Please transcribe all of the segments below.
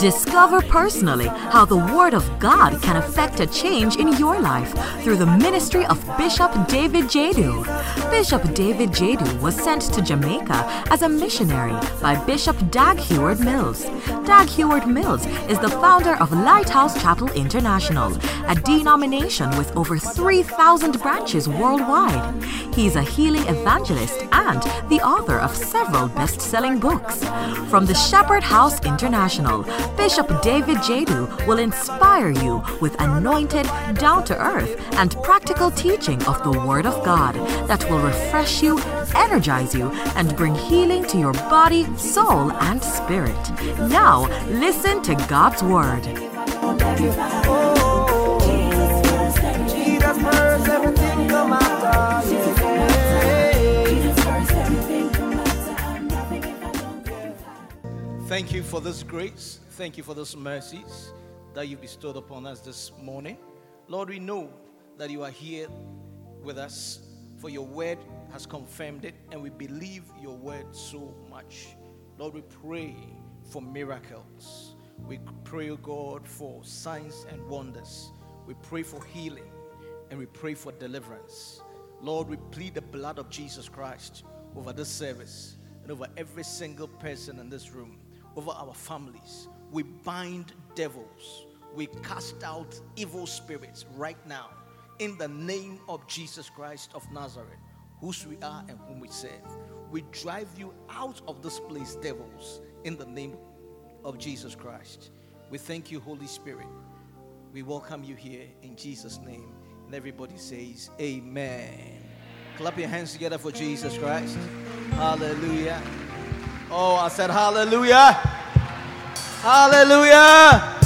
Discover personally how the Word of God can affect a change in your life through the ministry of Bishop David Jadu. Bishop David Jadu was sent to Jamaica as a missionary by Bishop Dag Heward Mills. Dag Heward Mills is the founder of Lighthouse Chapel International, a denomination with over 3,000 branches worldwide. He's a healing evangelist and the author of several best selling books. From the Shepherd House International, Bishop David Jadu will inspire you with anointed, down to earth, and practical teaching of the Word of God that will refresh you, energize you, and bring healing to your body, soul, and spirit. Now, listen to God's Word. Thank you for this grace. Thank you for those mercies that you bestowed upon us this morning. Lord, we know that you are here with us, for your word has confirmed it, and we believe your word so much. Lord, we pray for miracles. We pray, O God, for signs and wonders. We pray for healing and we pray for deliverance. Lord, we plead the blood of Jesus Christ over this service and over every single person in this room, over our families. We bind devils, we cast out evil spirits right now in the name of Jesus Christ of Nazareth, whose we are and whom we serve. We drive you out of this place, devils, in the name of Jesus Christ. We thank you, Holy Spirit. We welcome you here in Jesus' name. And everybody says, Amen. Clap your hands together for Jesus Christ. Hallelujah. Oh, I said, Hallelujah. Hallelujah.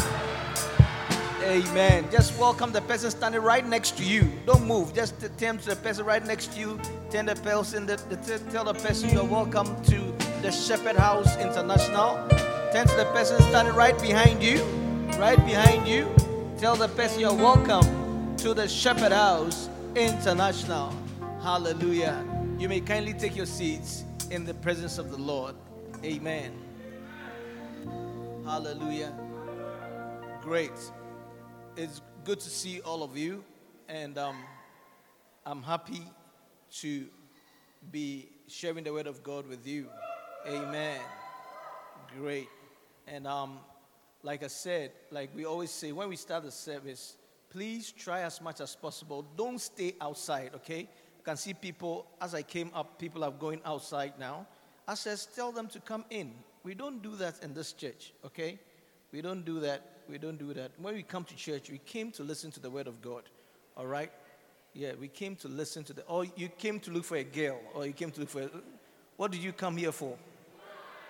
Amen. Just welcome the person standing right next to you. Don't move. Just turn to the person right next to you. Tell the person the, t- tell the person you're welcome to the Shepherd House International. Turn to the person standing right behind you. Right behind you. Tell the person you're welcome to the Shepherd House International. Hallelujah. You may kindly take your seats in the presence of the Lord. Amen. Hallelujah. Great. It's good to see all of you, and um, I'm happy to be sharing the word of God with you. Amen. Great. And um, like I said, like we always say, when we start the service, please try as much as possible. Don't stay outside, okay? I can see people, as I came up, people are going outside now. I says, tell them to come in. We don't do that in this church, okay? We don't do that. We don't do that. When we come to church, we came to listen to the word of God, all right? Yeah, we came to listen to the, or you came to look for a girl, or you came to look for, a, what did you come here for?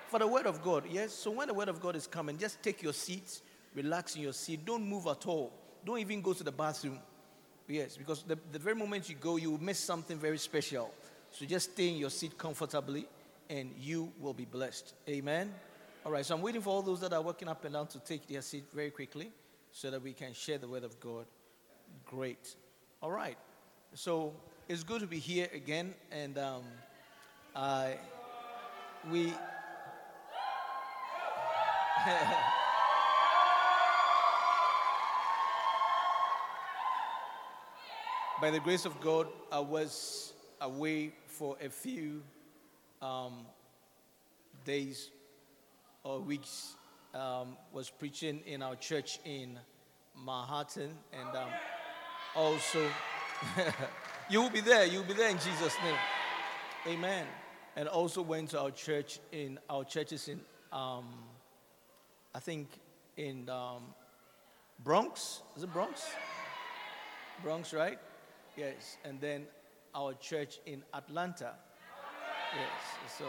For the word of God, yes? So when the word of God is coming, just take your seats, relax in your seat, don't move at all. Don't even go to the bathroom. Yes, because the, the very moment you go, you will miss something very special. So just stay in your seat comfortably and you will be blessed. Amen. All right, so I'm waiting for all those that are walking up and down to take their seat very quickly so that we can share the word of God. Great. All right. So it's good to be here again, and um, I we. By the grace of God, I was away for a few um, days or weeks. Um, was preaching in our church in Manhattan, and um, also you will be there. You will be there in Jesus' name, Amen. And also went to our church in our churches in, um, I think in um, Bronx. Is it Bronx? Bronx, right? Yes. And then our church in Atlanta. Yes. So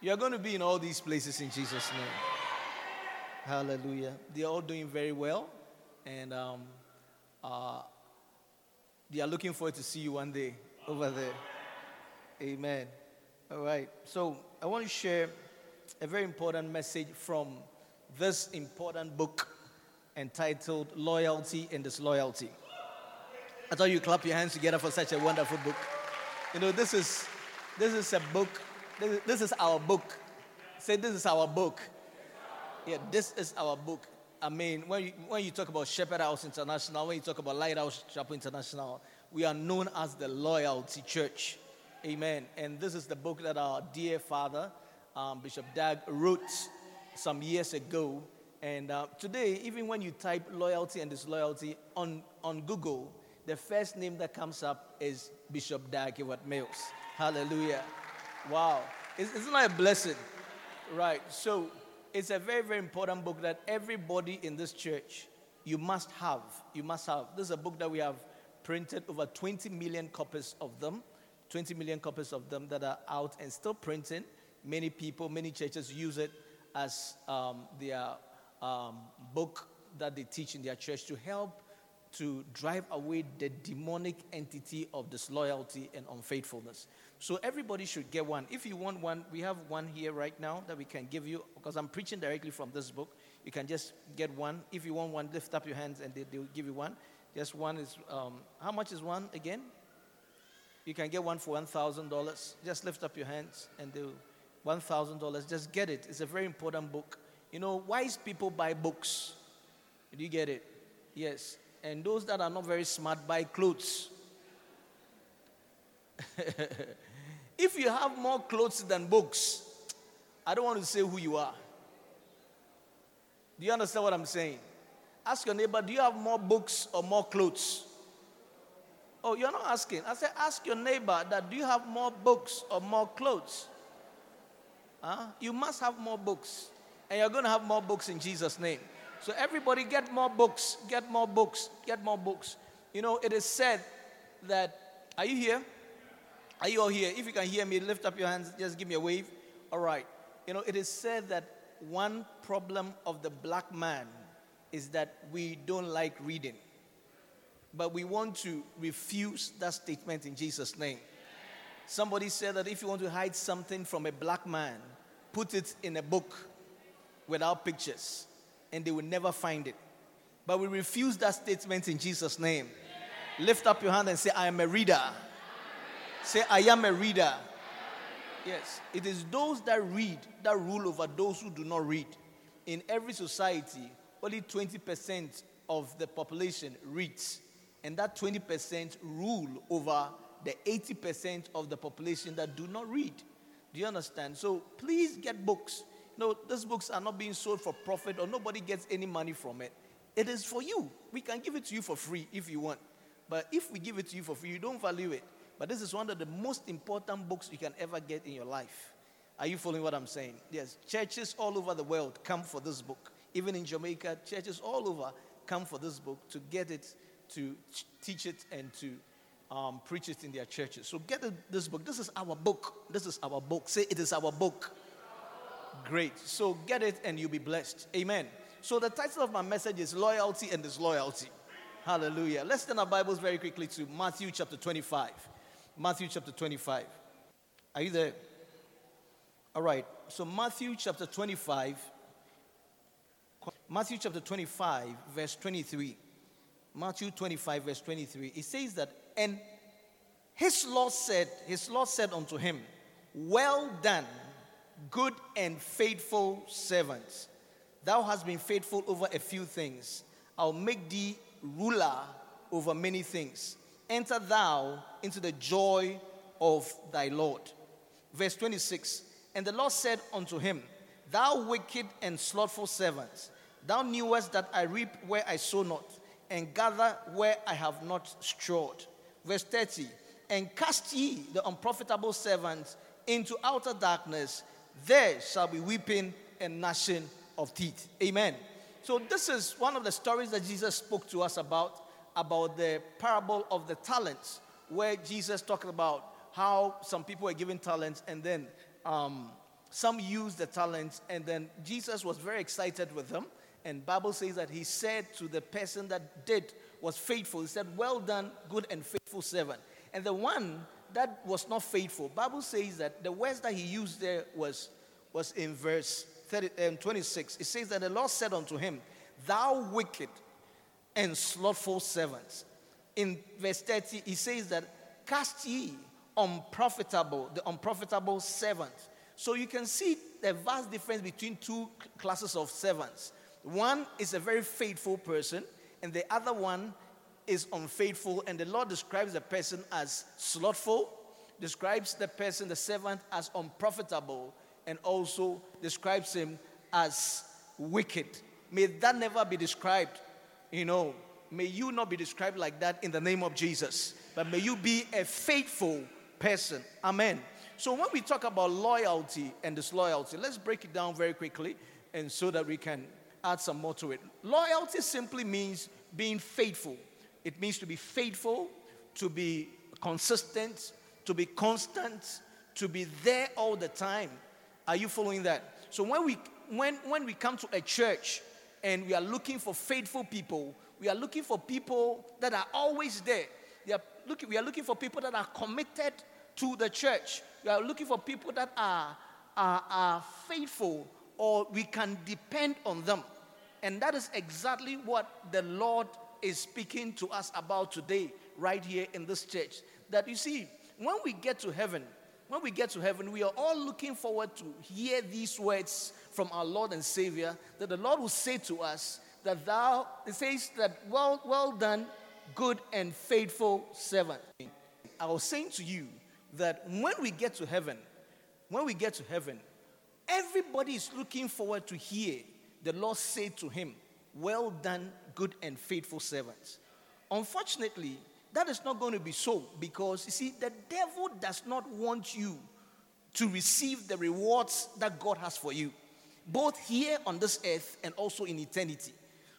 you're going to be in all these places in Jesus' name. Hallelujah. They're all doing very well. And um, uh, they are looking forward to see you one day over there. Amen. All right. So I want to share a very important message from this important book entitled Loyalty and Disloyalty. I thought you clap your hands together for such a wonderful book. You know, this is this is a book. This is, this is our book. Say, this is our book. Yeah, this is our book. I mean, when you, when you talk about Shepherd House International, when you talk about Lighthouse Chapel International, we are known as the Loyalty Church. Amen. And this is the book that our dear father, um, Bishop Dag, wrote some years ago. And uh, today, even when you type loyalty and disloyalty on, on Google, the first name that comes up is Bishop Dag Heward Mills. Hallelujah. Wow. Isn't that a blessing? Right. So it's a very, very important book that everybody in this church you must have. You must have. This is a book that we have printed over 20 million copies of them. 20 million copies of them that are out and still printing. Many people, many churches use it as um, their um, book that they teach in their church to help to drive away the demonic entity of disloyalty and unfaithfulness. So everybody should get one. If you want one, we have one here right now that we can give you because I'm preaching directly from this book. You can just get one. If you want one, lift up your hands and they, they will give you one. Just one is, um, how much is one again? You can get one for $1,000. Just lift up your hands and do $1,000. Just get it. It's a very important book. You know, wise people buy books. Do you get it? Yes. And those that are not very smart buy clothes. if you have more clothes than books, I don't want to say who you are. Do you understand what I'm saying? Ask your neighbor, do you have more books or more clothes? Oh, you're not asking. I said, ask your neighbor that do you have more books or more clothes? Huh? You must have more books. And you're going to have more books in Jesus' name. So everybody get more books, get more books, get more books. You know, it is said that, are you here? Are you all here? If you can hear me, lift up your hands, just give me a wave. All right. You know, it is said that one problem of the black man is that we don't like reading. But we want to refuse that statement in Jesus' name. Somebody said that if you want to hide something from a black man, put it in a book without pictures, and they will never find it. But we refuse that statement in Jesus' name. Lift up your hand and say, I am a reader. Say, I am a reader. Yes, it is those that read that rule over those who do not read. In every society, only 20% of the population reads and that 20% rule over the 80% of the population that do not read. Do you understand? So please get books. No, these books are not being sold for profit or nobody gets any money from it. It is for you. We can give it to you for free if you want. But if we give it to you for free, you don't value it. But this is one of the most important books you can ever get in your life. Are you following what I'm saying? Yes. Churches all over the world come for this book. Even in Jamaica, churches all over come for this book to get it to teach it and to um, preach it in their churches. So get this book. This is our book. This is our book. Say it is our book. Great. So get it and you'll be blessed. Amen. So the title of my message is Loyalty and Disloyalty. Hallelujah. Let's turn our Bibles very quickly to Matthew chapter 25. Matthew chapter 25. Are you there? All right. So Matthew chapter 25. Matthew chapter 25, verse 23. Matthew 25, verse 23, it says that, and his Lord said, his Lord said unto him, Well done, good and faithful servant. Thou hast been faithful over a few things. I'll make thee ruler over many things. Enter thou into the joy of thy Lord. Verse 26 And the Lord said unto him, Thou wicked and slothful servant, thou knewest that I reap where I sow not and gather where I have not strawed. Verse 30 And cast ye the unprofitable servants into outer darkness, there shall be weeping and gnashing of teeth. Amen. So, this is one of the stories that Jesus spoke to us about, about the parable of the talents, where Jesus talked about how some people were given talents and then um, some used the talents, and then Jesus was very excited with them and Bible says that he said to the person that did was faithful, he said, Well done, good and faithful servant. And the one that was not faithful, Bible says that the words that he used there was, was in verse 30, um, 26. It says that the Lord said unto him, Thou wicked and slothful servants. In verse 30, he says that cast ye unprofitable, the unprofitable servant. So you can see the vast difference between two classes of servants. One is a very faithful person, and the other one is unfaithful. And the Lord describes the person as slothful, describes the person, the servant, as unprofitable, and also describes him as wicked. May that never be described, you know. May you not be described like that in the name of Jesus, but may you be a faithful person. Amen. So when we talk about loyalty and disloyalty, let's break it down very quickly and so that we can add some more to it. Loyalty simply means being faithful. It means to be faithful, to be consistent, to be constant, to be there all the time. Are you following that? So when we when when we come to a church and we are looking for faithful people, we are looking for people that are always there. We are looking, we are looking for people that are committed to the church. We are looking for people that are, are, are faithful or we can depend on them. And that is exactly what the Lord is speaking to us about today, right here in this church. That you see, when we get to heaven, when we get to heaven, we are all looking forward to hear these words from our Lord and Savior that the Lord will say to us that thou, it says that, well, well done, good and faithful servant. I was saying to you that when we get to heaven, when we get to heaven, everybody is looking forward to hear the Lord say to him, Well done, good and faithful servants. Unfortunately, that is not going to be so because you see, the devil does not want you to receive the rewards that God has for you, both here on this earth and also in eternity.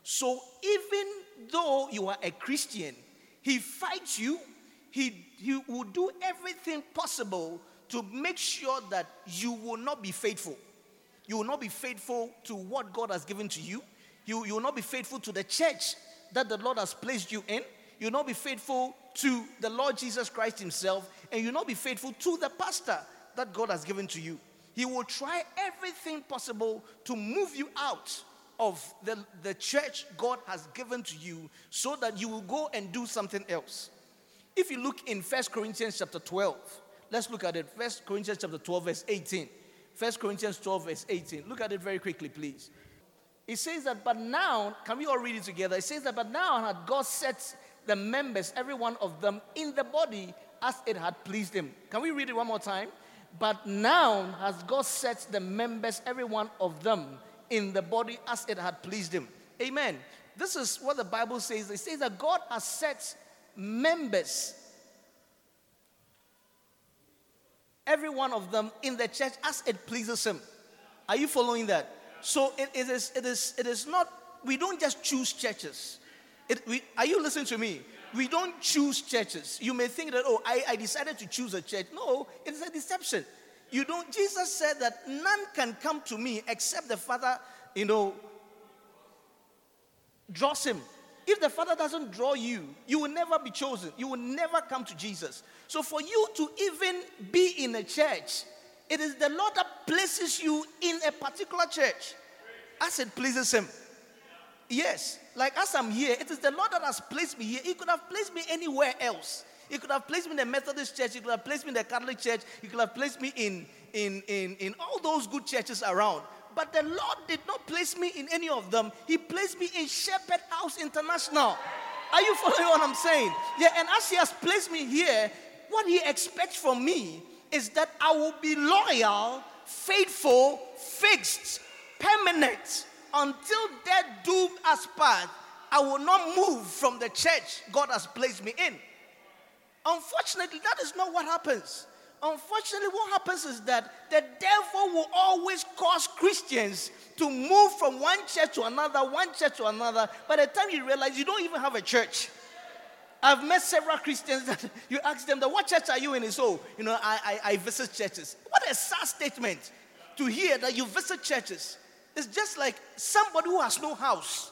So even though you are a Christian, he fights you, he, he will do everything possible to make sure that you will not be faithful. You will not be faithful to what God has given to you. You, you will not be faithful to the church that the Lord has placed you in. You will not be faithful to the Lord Jesus Christ Himself. And you will not be faithful to the pastor that God has given to you. He will try everything possible to move you out of the, the church God has given to you so that you will go and do something else. If you look in First Corinthians chapter 12, let's look at it. First Corinthians chapter 12, verse 18. First Corinthians 12, verse 18. Look at it very quickly, please. It says that, but now, can we all read it together? It says that, but now had God set the members, every one of them, in the body as it had pleased him. Can we read it one more time? But now has God set the members, every one of them, in the body as it had pleased him. Amen. This is what the Bible says. It says that God has set members, every one of them, in the church as it pleases him. Are you following that? So it, it, is, it, is, it is not, we don't just choose churches. It, we, are you listening to me? We don't choose churches. You may think that, oh, I, I decided to choose a church. No, it's a deception. You don't, Jesus said that none can come to me except the Father, you know, draws him. If the Father doesn't draw you, you will never be chosen. You will never come to Jesus. So for you to even be in a church, it is the Lord that places you in a particular church as it pleases Him. Yes, like as I'm here, it is the Lord that has placed me here. He could have placed me anywhere else. He could have placed me in the Methodist church. He could have placed me in the Catholic church. He could have placed me in, in, in, in all those good churches around. But the Lord did not place me in any of them. He placed me in Shepherd House International. Are you following what I'm saying? Yeah, and as He has placed me here, what He expects from me is that I will be loyal, faithful, fixed, permanent until death do us part. I will not move from the church God has placed me in. Unfortunately, that is not what happens. Unfortunately, what happens is that the devil will always cause Christians to move from one church to another, one church to another. By the time you realize you don't even have a church. I've met several Christians that you ask them what church are you in? So, you know, I, I, I visit churches. What a sad statement to hear that you visit churches. It's just like somebody who has no house.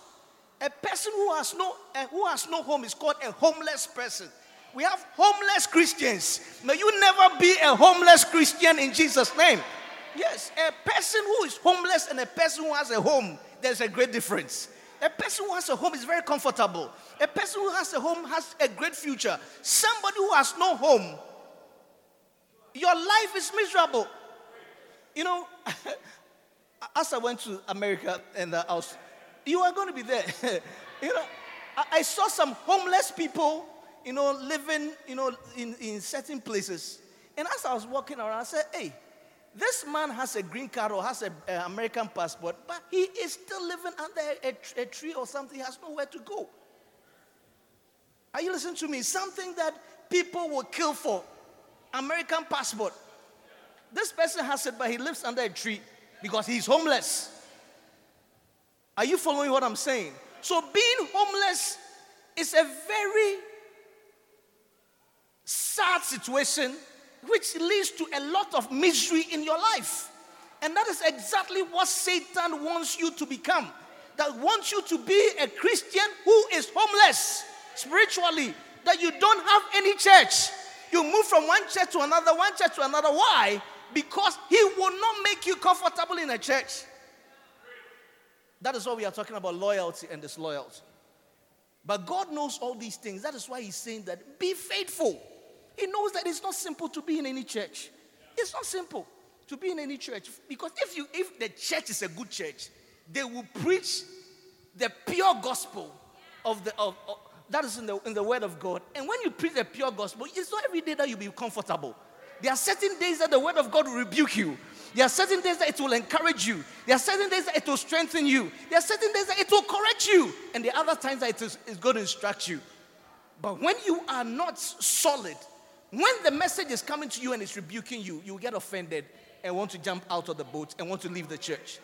A person who has no, uh, who has no home is called a homeless person. We have homeless Christians. May you never be a homeless Christian in Jesus' name. Yes, a person who is homeless and a person who has a home, there's a great difference. A person who has a home is very comfortable. A person who has a home has a great future. Somebody who has no home, your life is miserable. You know, as I went to America and uh, I was, you are going to be there. you know, I, I, saw some homeless people, you know, living, you know, in, in certain places. And as I was walking around, I said, hey, this man has a green card or has an American passport, but he is still living under a, a, a tree or something. He has nowhere to go. Are you listening to me? Something that people will kill for. American passport. This person has it, but he lives under a tree because he's homeless. Are you following what I'm saying? So, being homeless is a very sad situation which leads to a lot of misery in your life. And that is exactly what Satan wants you to become. That wants you to be a Christian who is homeless spiritually, that you don't have any church. You move from one church to another, one church to another. Why? Because he will not make you comfortable in a church. That is what we are talking about loyalty and disloyalty. But God knows all these things. That is why He's saying that be faithful. He knows that it's not simple to be in any church. It's not simple to be in any church because if you if the church is a good church, they will preach the pure gospel of the of, of that is in the in the word of God. And when you preach the pure gospel, it's not every day that you'll be comfortable. There are certain days that the word of God will rebuke you. There are certain days that it will encourage you. There are certain days that it will strengthen you. There are certain days that it will correct you. And the other times that it is, is going to instruct you. But when you are not solid, when the message is coming to you and it's rebuking you, you get offended and want to jump out of the boat and want to leave the church.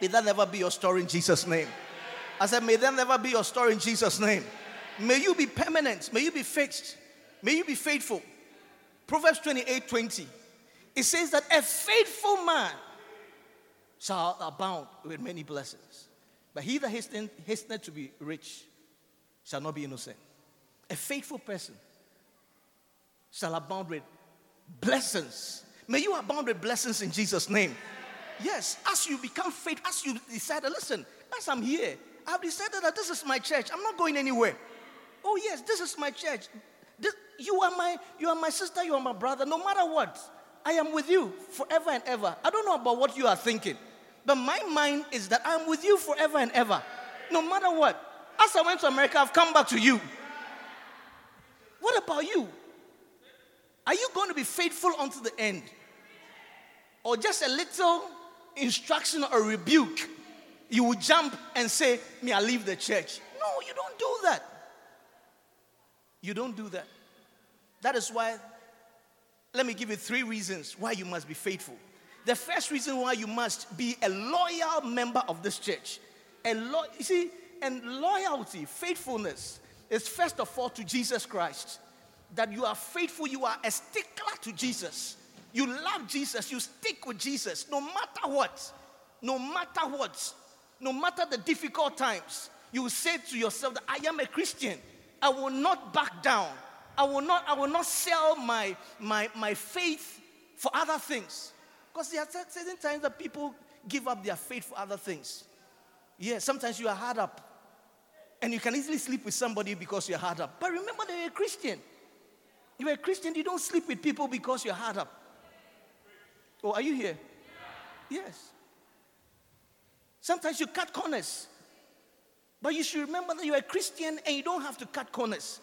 May that never be your story in Jesus' name. I said, may that never be your story in Jesus' name. May you be permanent. May you be fixed. May you be faithful. Proverbs 28 20. It says that a faithful man shall abound with many blessings. But he that hasteneth to be rich shall not be innocent. A faithful person shall abound with blessings. May you abound with blessings in Jesus' name. Yes, as you become faith, as you decide, listen, as I'm here, I've decided that this is my church. I'm not going anywhere. Oh, yes, this is my church. This, you, are my, you are my sister, you are my brother. No matter what, I am with you forever and ever. I don't know about what you are thinking, but my mind is that I'm with you forever and ever. No matter what. As I went to America, I've come back to you. What about you? Are you going to be faithful unto the end? Or just a little instruction or rebuke, you will jump and say, Me, I leave the church. No, you don't do that. You don't do that. That is why, let me give you three reasons why you must be faithful. The first reason why you must be a loyal member of this church. Lo- you see, and loyalty, faithfulness, is first of all to Jesus Christ that you are faithful, you are a stickler to Jesus. You love Jesus, you stick with Jesus no matter what. No matter what. No matter the difficult times. You say to yourself that I am a Christian. I will not back down. I will not, I will not sell my, my, my faith for other things. Because there are certain times that people give up their faith for other things. Yeah, sometimes you are hard up. And you can easily sleep with somebody because you're hard up. But remember, they're a Christian. You're a Christian, you don't sleep with people because you're hard up. Oh, are you here? Yes. Sometimes you cut corners. But you should remember that you're a Christian and you don't have to cut corners.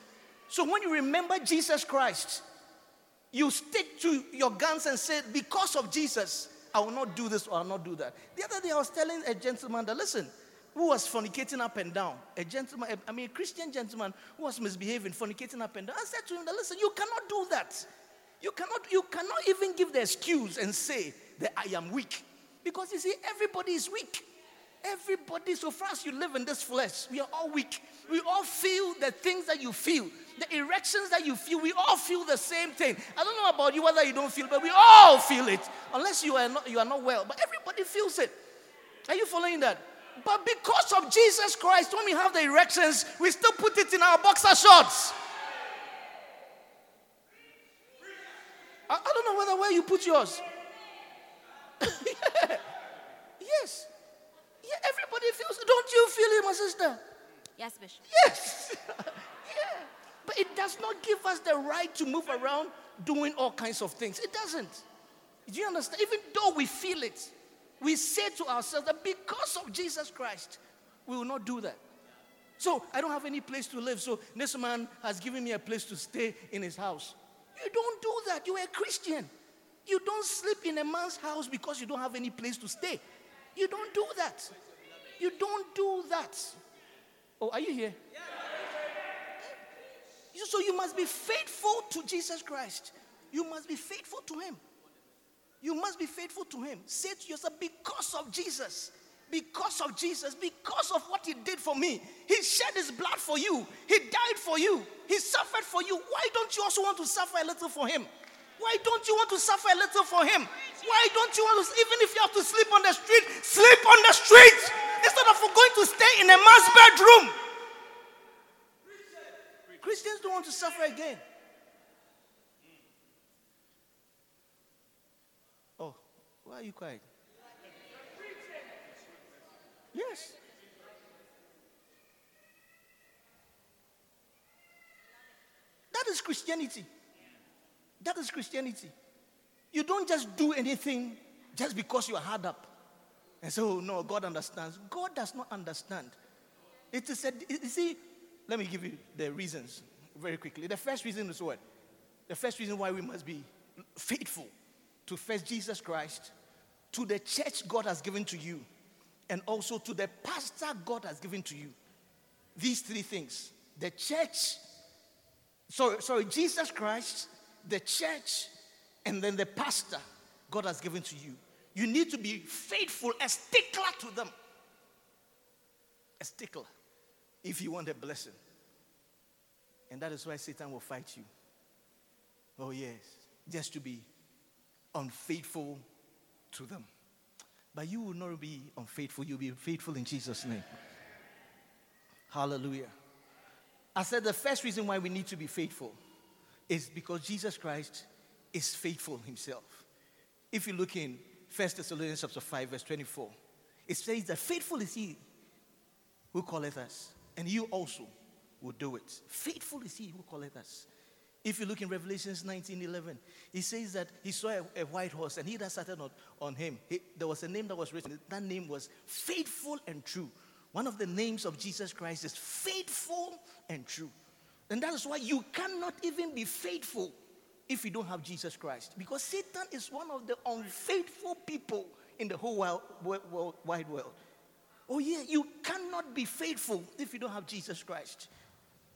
So when you remember Jesus Christ, you stick to your guns and say, Because of Jesus, I will not do this or I'll not do that. The other day I was telling a gentleman that, listen, who was fornicating up and down. A gentleman, I mean, a Christian gentleman who was misbehaving, fornicating up and down. I said to him, that, listen, you cannot do that. You cannot, you cannot even give the excuse and say that I am weak. Because you see, everybody is weak. Everybody, so far as you live in this flesh, we are all weak. We all feel the things that you feel, the erections that you feel. We all feel the same thing. I don't know about you whether you don't feel, but we all feel it, unless you are not, you are not well. But everybody feels it. Are you following that? But because of Jesus Christ, when we have the erections, we still put it in our boxer shorts. I, I don't know whether where you put yours. yeah. Yes. Yeah, everybody feels it. Don't you feel it, my sister? Yes, Bishop. Yes. yeah. But it does not give us the right to move around doing all kinds of things. It doesn't. Do you understand? Even though we feel it, we say to ourselves that because of Jesus Christ, we will not do that. So I don't have any place to live. So this man has given me a place to stay in his house. You don't do that. You're a Christian. You don't sleep in a man's house because you don't have any place to stay. You don't do that. You don't do that. Oh, are you here? So you must be faithful to Jesus Christ. You must be faithful to him. You must be faithful to him. Say to yourself, because of Jesus, because of Jesus, because of what he did for me. He shed his blood for you, he died for you, he suffered for you. Why don't you also want to suffer a little for him? Why don't you want to suffer a little for him? Why don't you want to, even if you have to sleep on the street, sleep on the street instead of going to stay in a man's bedroom? Christians don't want to suffer again. Oh, why are you quiet? Yes. That is Christianity. That is Christianity. You don't just do anything just because you are hard up and say, oh no, God understands. God does not understand. It is a, you see, let me give you the reasons very quickly. The first reason is what? The first reason why we must be faithful to first Jesus Christ, to the church God has given to you, and also to the pastor God has given to you. These three things the church, sorry, sorry, Jesus Christ, the church, and then the pastor God has given to you. You need to be faithful, a stickler to them. A stickler, if you want a blessing. And that is why Satan will fight you. Oh, yes, just to be unfaithful to them. But you will not be unfaithful, you'll be faithful in Jesus' name. Hallelujah. I said the first reason why we need to be faithful is because Jesus Christ is faithful himself. If you look in 1 Thessalonians chapter 5, verse 24, it says that faithful is he who calleth us, and you also will do it. Faithful is he who calleth us. If you look in Revelations 19 11, he says that he saw a, a white horse and he that sat on, on him, he, there was a name that was written. That name was faithful and true. One of the names of Jesus Christ is faithful and true. And that is why you cannot even be faithful if you don't have Jesus Christ. Because Satan is one of the unfaithful people in the whole wild, wide world. Oh, yeah, you cannot be faithful if you don't have Jesus Christ.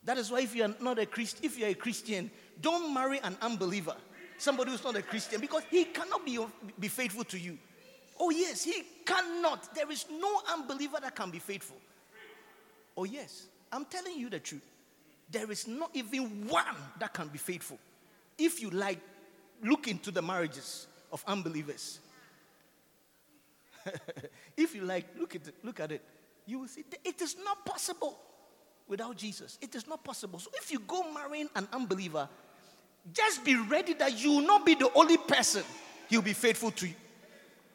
That is why if you're not a Christian, if you're a Christian, don't marry an unbeliever. Somebody who's not a Christian, because he cannot be, be faithful to you. Oh, yes, he cannot. There is no unbeliever that can be faithful. Oh, yes, I'm telling you the truth. There is not even one that can be faithful. If you like, look into the marriages of unbelievers. if you like, look at it, look at it. You will see it is not possible without Jesus. It is not possible. So if you go marrying an unbeliever, just be ready that you will not be the only person he'll be faithful to you.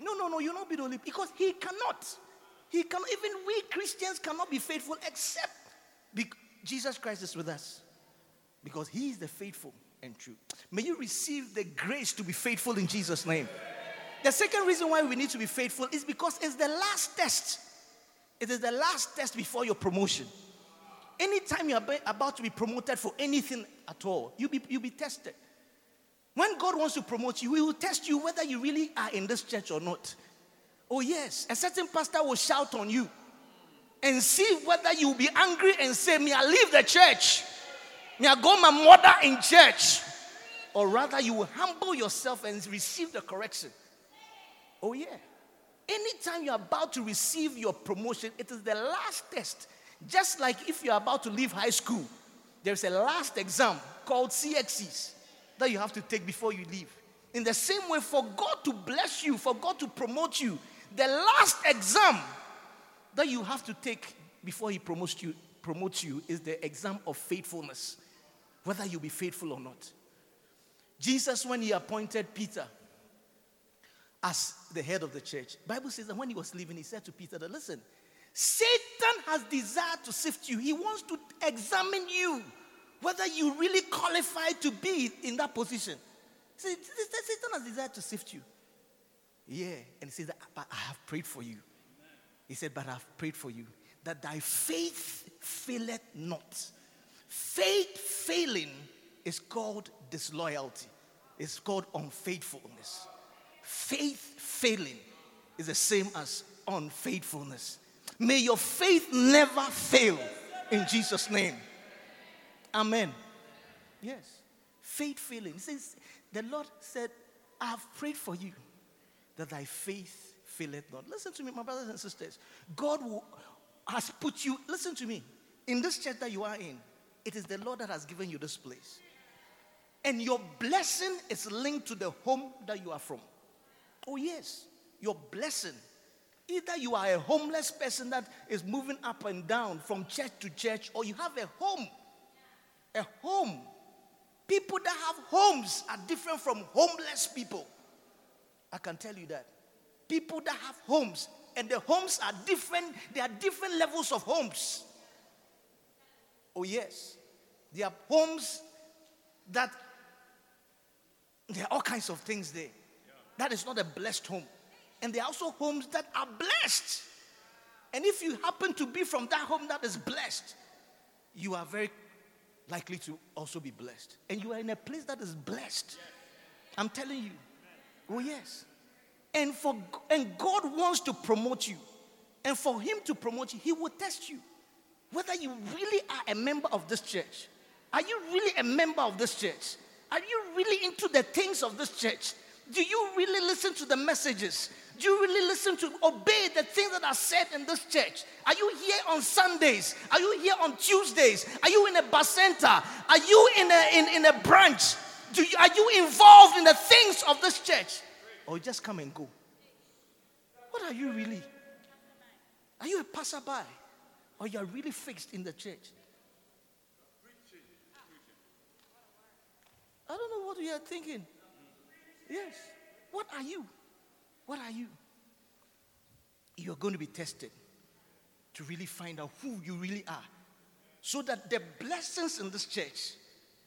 No, no, no, you'll not be the only because he cannot. He can even we Christians cannot be faithful except Jesus Christ is with us. Because he is the faithful and true. May you receive the grace to be faithful in Jesus' name. The second reason why we need to be faithful is because it's the last test. It is the last test before your promotion. Anytime you're about to be promoted for anything at all, you'll be, you'll be tested. When God wants to promote you, He will test you whether you really are in this church or not. Oh, yes, a certain pastor will shout on you and see whether you'll be angry and say, May I leave the church? May I go my mother in church? Or rather, you will humble yourself and receive the correction. Oh, yeah. Anytime you're about to receive your promotion, it is the last test just like if you're about to leave high school, there's a last exam called CXCs that you have to take before you leave. In the same way, for God to bless you, for God to promote you, the last exam that you have to take before He promotes you, promotes you is the exam of faithfulness, whether you'll be faithful or not. Jesus, when He appointed Peter as the head of the church, Bible says that when He was leaving, He said to Peter that, listen, Satan has desired to sift you. He wants to examine you whether you really qualify to be in that position. See, Satan has desired to sift you. Yeah. And he says, But I have prayed for you. He said, But I've prayed for you that thy faith faileth not. Faith failing is called disloyalty, it's called unfaithfulness. Faith failing is the same as unfaithfulness. May your faith never fail in Jesus' name. Amen. Yes. Faith failing. Since the Lord said, I have prayed for you that thy faith faileth not. Listen to me, my brothers and sisters. God will, has put you, listen to me, in this church that you are in, it is the Lord that has given you this place. And your blessing is linked to the home that you are from. Oh, yes, your blessing. Either you are a homeless person that is moving up and down from church to church, or you have a home. A home. People that have homes are different from homeless people. I can tell you that. People that have homes, and the homes are different, there are different levels of homes. Oh, yes. There are homes that there are all kinds of things there. That is not a blessed home. And there are also homes that are blessed. And if you happen to be from that home that is blessed, you are very likely to also be blessed. And you are in a place that is blessed. I'm telling you. Oh, yes. And for and God wants to promote you. And for him to promote you, he will test you. Whether you really are a member of this church. Are you really a member of this church? Are you really into the things of this church? Do you really listen to the messages? Do you really listen to obey the things that are said in this church? Are you here on Sundays? Are you here on Tuesdays? Are you in a bacenta? Are you in a, in, in a branch? Do you, are you involved in the things of this church? Or just come and go? What are you really? Are you a passerby? Or you are really fixed in the church? I don't know what you are thinking. Yes. What are you? What are you? You're going to be tested to really find out who you really are. So that the blessings in this church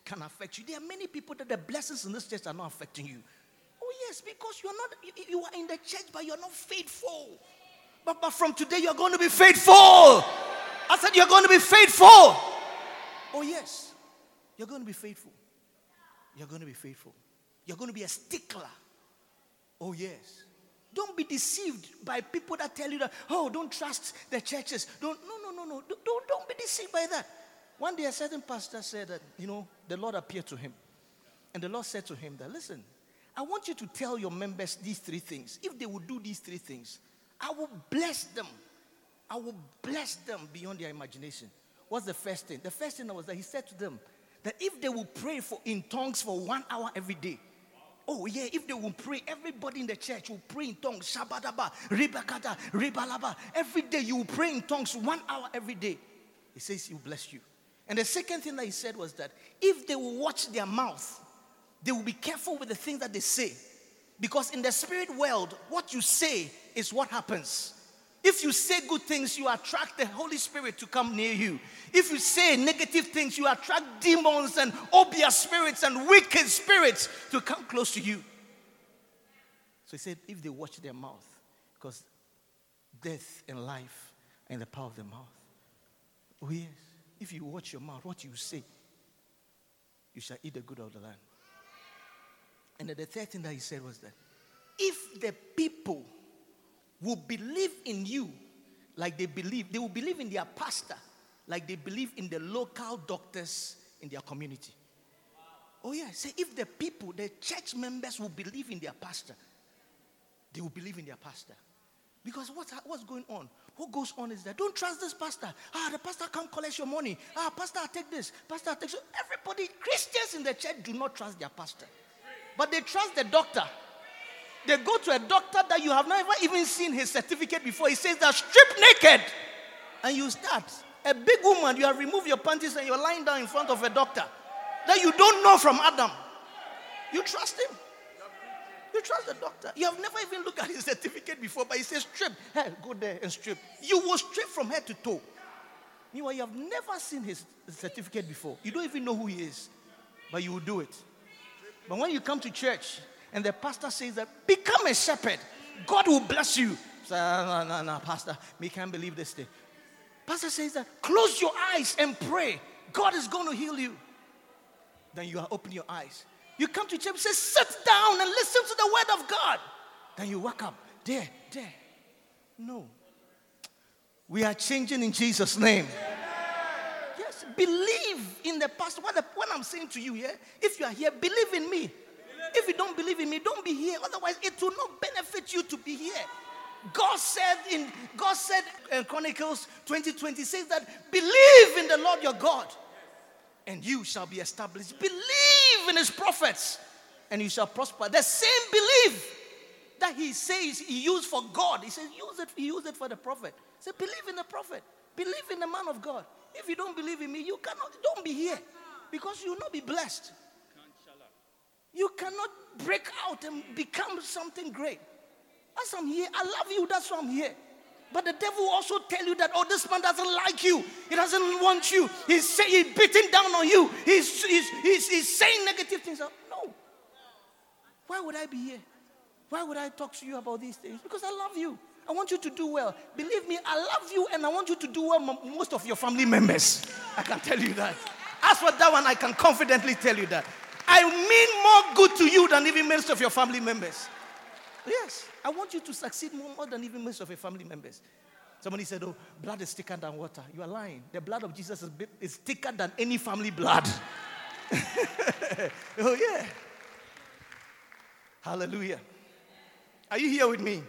can affect you. There are many people that the blessings in this church are not affecting you. Oh, yes, because you're not, you are in the church, but you're not faithful. But, but from today, you're going to be faithful. I said, You're going to be faithful. Oh, yes, you're going to be faithful. You're going to be faithful. You're going to be a stickler. Oh, yes. Don't be deceived by people that tell you that, oh, don't trust the churches. Don't, no, no, no, no. Don't, don't be deceived by that. One day, a certain pastor said that, you know, the Lord appeared to him. And the Lord said to him that, listen, I want you to tell your members these three things. If they will do these three things, I will bless them. I will bless them beyond their imagination. What's the first thing? The first thing was that he said to them, that if they will pray for in tongues for one hour every day, Oh, yeah, if they will pray, everybody in the church will pray in tongues. Shabadaba, Ribakata, Ribalaba. Every day you will pray in tongues one hour every day. He says he will bless you. And the second thing that he said was that if they will watch their mouth, they will be careful with the things that they say. Because in the spirit world, what you say is what happens. If you say good things, you attract the Holy Spirit to come near you. If you say negative things, you attract demons and obvious spirits and wicked spirits to come close to you. So he said, if they watch their mouth, because death and life are in the power of the mouth. Oh, yes. If you watch your mouth, what you say, you shall eat the good of the land. And the third thing that he said was that if the people will believe in you like they believe, they will believe in their pastor like they believe in the local doctors in their community. Oh, yeah. Say, if the people, the church members will believe in their pastor, they will believe in their pastor. Because what's, what's going on? What goes on is that don't trust this pastor. Ah, the pastor can't collect your money. Ah, pastor, I take this. Pastor, I take so. Everybody, Christians in the church do not trust their pastor, but they trust the doctor. They go to a doctor that you have never even seen his certificate before. He says that strip naked. And you start. A big woman, you have removed your panties and you're lying down in front of a doctor that you don't know from Adam. You trust him. You trust the doctor. You have never even looked at his certificate before, but he says strip. Hey, go there and strip. You will strip from head to toe. Meanwhile, you have never seen his certificate before. You don't even know who he is, but you will do it. But when you come to church, and the pastor says that become a shepherd. God will bless you. Say, no, no, no, Pastor, me can't believe this thing. Pastor says that close your eyes and pray. God is going to heal you. Then you open your eyes. You come to church, say, sit down and listen to the word of God. Then you wake up. There, there. No. We are changing in Jesus' name. Yes, believe in the pastor. What, the, what I'm saying to you here, if you are here, believe in me. If you don't believe in me, don't be here. Otherwise, it will not benefit you to be here. God said in God said in Chronicles 2020 says that believe in the Lord your God and you shall be established. Believe in his prophets and you shall prosper. The same belief that he says he used for God, he says use it, he used it for the prophet. Say, believe in the prophet, believe in the man of God. If you don't believe in me, you cannot, don't be here because you will not be blessed. You cannot break out and become something great. As I'm here, I love you, that's why I'm here. But the devil also tell you that, oh, this man doesn't like you. He doesn't want you. He's, say, he's beating down on you. He's, he's, he's, he's saying negative things. No. Why would I be here? Why would I talk to you about these things? Because I love you. I want you to do well. Believe me, I love you and I want you to do well most of your family members. I can tell you that. As for that one, I can confidently tell you that. I mean more good to you than even most of your family members. Yes, I want you to succeed more, more than even most of your family members. Somebody said, Oh, blood is thicker than water. You are lying. The blood of Jesus is, is thicker than any family blood. oh, yeah. Hallelujah. Are you here with me?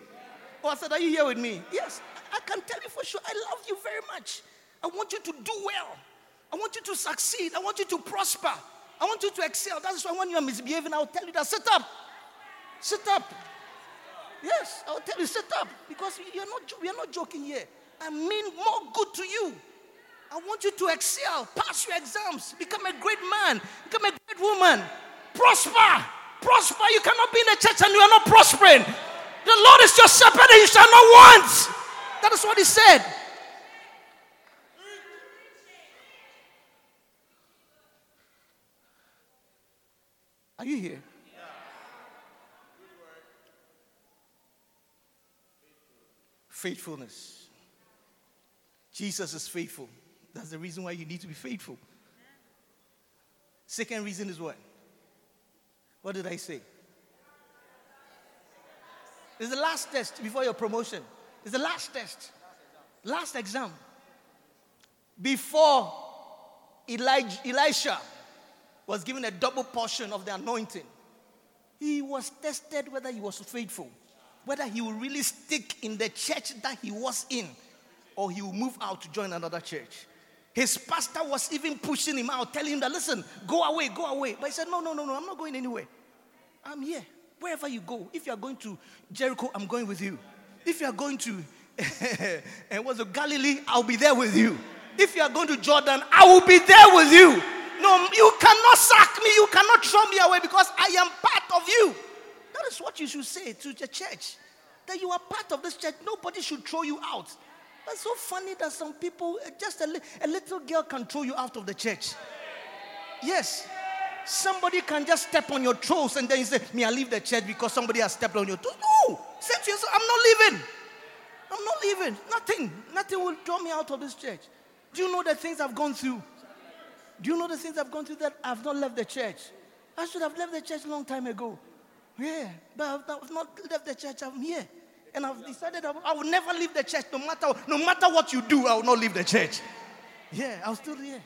Oh, I said, Are you here with me? Yes, I can tell you for sure. I love you very much. I want you to do well. I want you to succeed. I want you to prosper. I want you to excel. That's why when you are misbehaving, I'll tell you that sit up. Sit up. Yes, I'll tell you, sit up. Because you're not, we are not joking here. I mean more good to you. I want you to excel, pass your exams, become a great man, become a great woman, prosper. Prosper. You cannot be in the church and you are not prospering. The Lord is your shepherd and you shall not want. That is what he said. Are you here? Faithfulness. Jesus is faithful. That's the reason why you need to be faithful. Second reason is what? What did I say? It's the last test before your promotion. It's the last test. Last exam. Before Elijah, Elisha was given a double portion of the anointing. He was tested whether he was faithful, whether he would really stick in the church that he was in, or he would move out to join another church. His pastor was even pushing him out, telling him that, listen, go away, go away. But he said, no, no, no, no, I'm not going anywhere. I'm here. Wherever you go, if you are going to Jericho, I'm going with you. If you are going to eh, and was it Galilee, I'll be there with you. If you are going to Jordan, I will be there with you. No, you cannot sack me. You cannot throw me away because I am part of you. That is what you should say to the church. That you are part of this church. Nobody should throw you out. That's so funny that some people, uh, just a, a little girl can throw you out of the church. Yes. Somebody can just step on your toes and then you say, Me, I leave the church because somebody has stepped on your toes. No. Say to yourself, I'm not leaving. I'm not leaving. Nothing. Nothing will draw me out of this church. Do you know the things I've gone through? Do you know the things I've gone through that I've not left the church? I should have left the church a long time ago. Yeah, but I've not left the church. I'm here. And I've decided I will never leave the church no matter, no matter what you do, I will not leave the church. Yeah, I'm still here.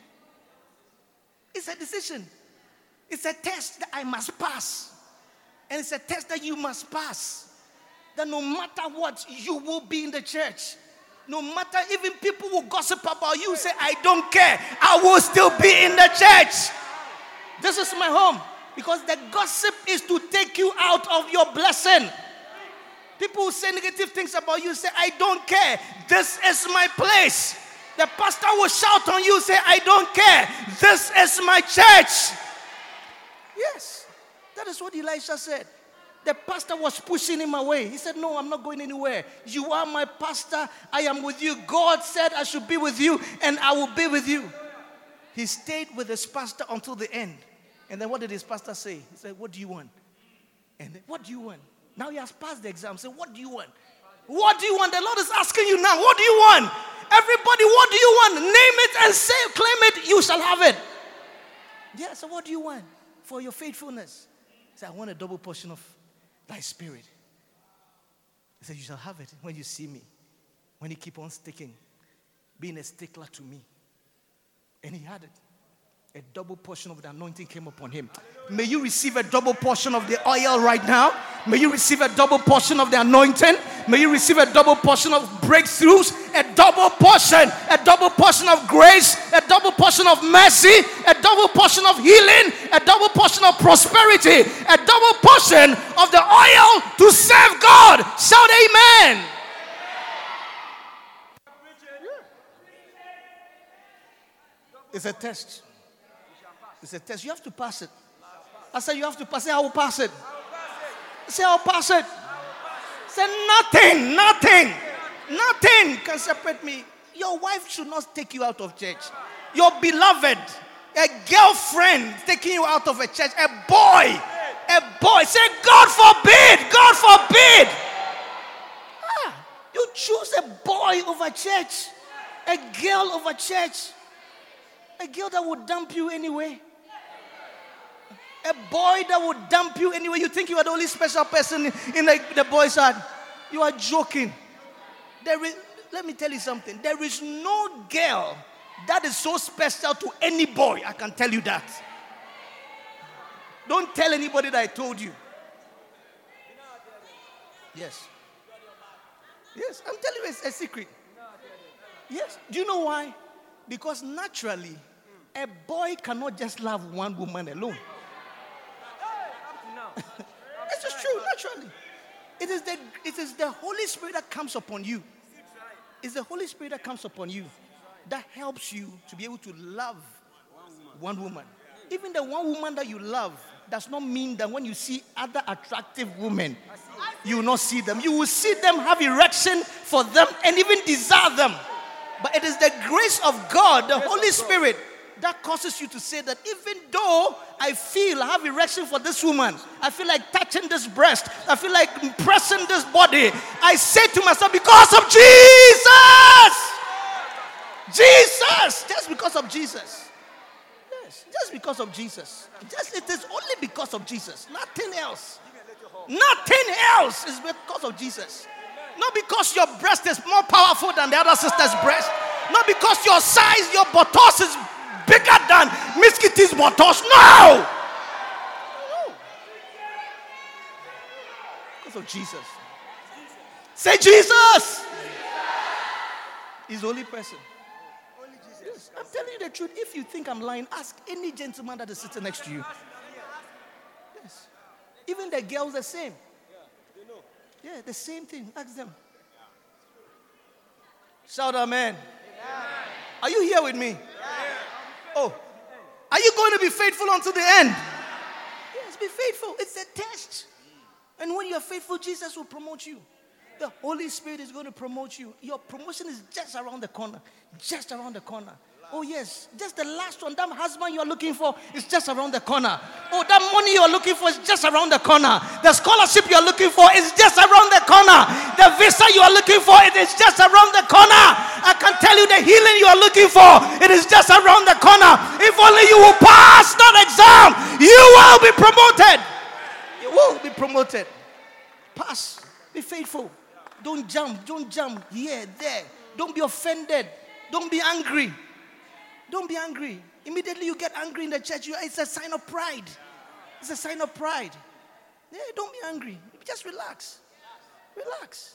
It's a decision. It's a test that I must pass. And it's a test that you must pass. That no matter what, you will be in the church. No matter, even people will gossip about you, say, I don't care. I will still be in the church. This is my home. Because the gossip is to take you out of your blessing. People who say negative things about you say, I don't care. This is my place. The pastor will shout on you, say, I don't care. This is my church. Yes. That is what Elisha said. The pastor was pushing him away. He said, No, I'm not going anywhere. You are my pastor. I am with you. God said I should be with you, and I will be with you. He stayed with his pastor until the end. And then what did his pastor say? He said, What do you want? And then, what do you want? Now he has passed the exam. Say, what do you want? What do you want? The Lord is asking you now. What do you want? Everybody, what do you want? Name it and say, claim it, you shall have it. Yeah, so what do you want for your faithfulness? Say, I want a double portion of thy spirit. He said, You shall have it when you see me, when you keep on sticking, being a stickler to me. And he had it a double portion of the anointing came upon him. May you receive a double portion of the oil right now. May you receive a double portion of the anointing. May you receive a double portion of breakthroughs, a double portion, a double portion of grace, a double portion of mercy, a double portion of healing, a double portion of prosperity, a double portion of the oil to serve God. Shout amen. It's a test. It's a test. You have to pass it. I said, You have to pass it. I will pass it. Say, I'll pass it. Say, nothing, nothing, nothing can separate me. Your wife should not take you out of church. Your beloved, a girlfriend taking you out of a church, a boy, a boy. Say, God forbid, God forbid. Ah, you choose a boy over church, a girl over church, a girl that would dump you anyway. A boy that would dump you anyway. You think you are the only special person in the, the boys' heart. You are joking. There is, let me tell you something. There is no girl that is so special to any boy. I can tell you that. Don't tell anybody that I told you. Yes. Yes, I'm telling you it's a secret. Yes. Do you know why? Because naturally, a boy cannot just love one woman alone. this is true, naturally. It is, the, it is the Holy Spirit that comes upon you. It's the Holy Spirit that comes upon you that helps you to be able to love one woman. Even the one woman that you love does not mean that when you see other attractive women, you will not see them. You will see them, have erection for them, and even desire them. But it is the grace of God, the Holy Spirit, that causes you to say that even though I feel I have erection for this woman, I feel like touching this breast, I feel like pressing this body, I say to myself, because of Jesus! Jesus! Just because of Jesus. Yes, just because of Jesus. Just it is only because of Jesus, nothing else. Nothing else is because of Jesus. Not because your breast is more powerful than the other sister's breast. Not because your size, your buttocks is bigger than Miss Kitty's buttocks. No! Because of Jesus. Say Jesus. He's the only person. I'm telling you the truth. If you think I'm lying, ask any gentleman that is sitting next to you. Yes. Even the girls, the same. Yeah, the same thing. Ask them. Shout amen. Are you here with me? Oh, are you going to be faithful until the end? Yes, be faithful. It's a test. And when you're faithful, Jesus will promote you. The Holy Spirit is going to promote you. Your promotion is just around the corner. Just around the corner. Oh, yes. Just the last one. That husband you're looking for is just around the corner. Oh, that money you're looking for is just around the corner. The scholarship you're looking for is just around the corner. The visa you are looking for, it is just around the corner. I can tell you the healing you are looking for, it is just around the corner. If only you will pass that exam, you will be promoted. You will be promoted. Pass. Be faithful. Don't jump. Don't jump here, there. Don't be offended. Don't be angry. Don't be angry. Immediately you get angry in the church, you, it's a sign of pride. It's a sign of pride. Yeah, don't be angry. Just relax. Relax.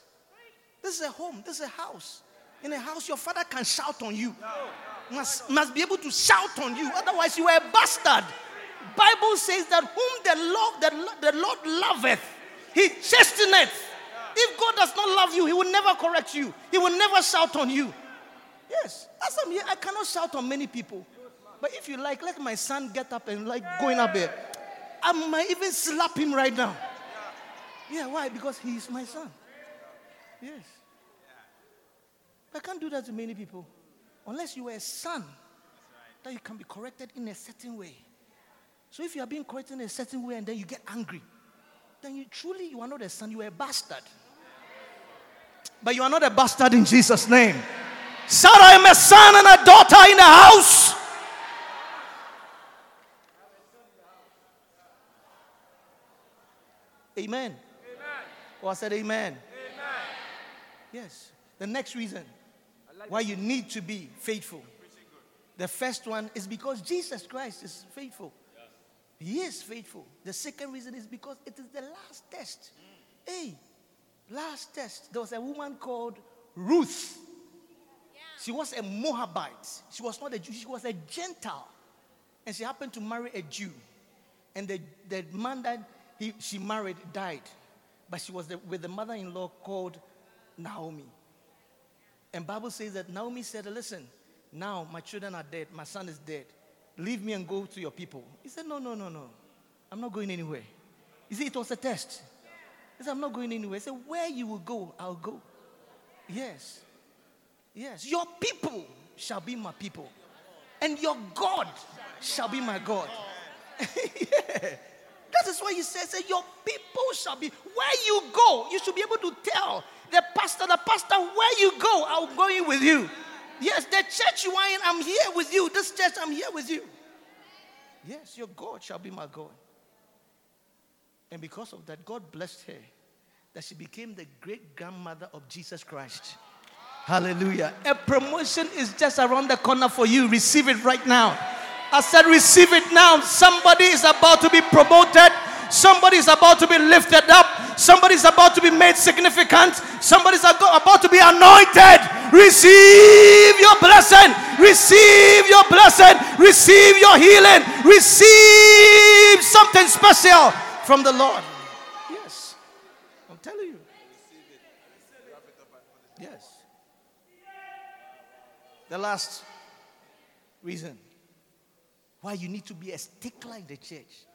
This is a home. This is a house. In a house, your father can shout on you. Must, must be able to shout on you. Otherwise, you are a bastard. Bible says that whom the Lord, the, the Lord loveth, he chasteneth. If God does not love you, he will never correct you. He will never shout on you. Yes. As I'm here, I cannot shout on many people. But if you like, let my son get up and like going up there. I might even slap him right now. Yeah, why? Because he is my son. Yes. I can't do that to many people. Unless you are a son, that you can be corrected in a certain way. So if you are being corrected in a certain way and then you get angry, then you truly you are not a son, you are a bastard. But you are not a bastard in Jesus' name. Sarah, I'm a son and a daughter in the house. Amen. Amen. Oh, I said amen. amen. Yes. The next reason why you need to be faithful. The first one is because Jesus Christ is faithful. He is faithful. The second reason is because it is the last test. Mm. Hey, last test. There was a woman called Ruth. She was a Moabite. She was not a Jew, she was a Gentile. And she happened to marry a Jew. And the, the man that he, she married died. But she was the, with the mother in law called Naomi. And Bible says that Naomi said, Listen, now my children are dead, my son is dead. Leave me and go to your people. He said, No, no, no, no. I'm not going anywhere. You see, it was a test. He said, I'm not going anywhere. He said, Where you will go, I'll go. Yes. Yes. Your people shall be my people. And your God shall be my God. yeah. That is why he says, say, Your people shall be. Where you go, you should be able to tell the pastor, the pastor, where you go, I'm going with you. Yes, the church you are in, I'm here with you. This church, I'm here with you. Yes, your God shall be my God. And because of that, God blessed her that she became the great grandmother of Jesus Christ. Hallelujah. A promotion is just around the corner for you. Receive it right now. I said, receive it now. Somebody is about to be promoted. Somebody is about to be lifted up. Somebody is about to be made significant. Somebody is about to be anointed. Receive your blessing. Receive your blessing. Receive your healing. Receive something special from the Lord. Yes. I'm telling you. Yes. The last reason why you need to be a stickler in the church.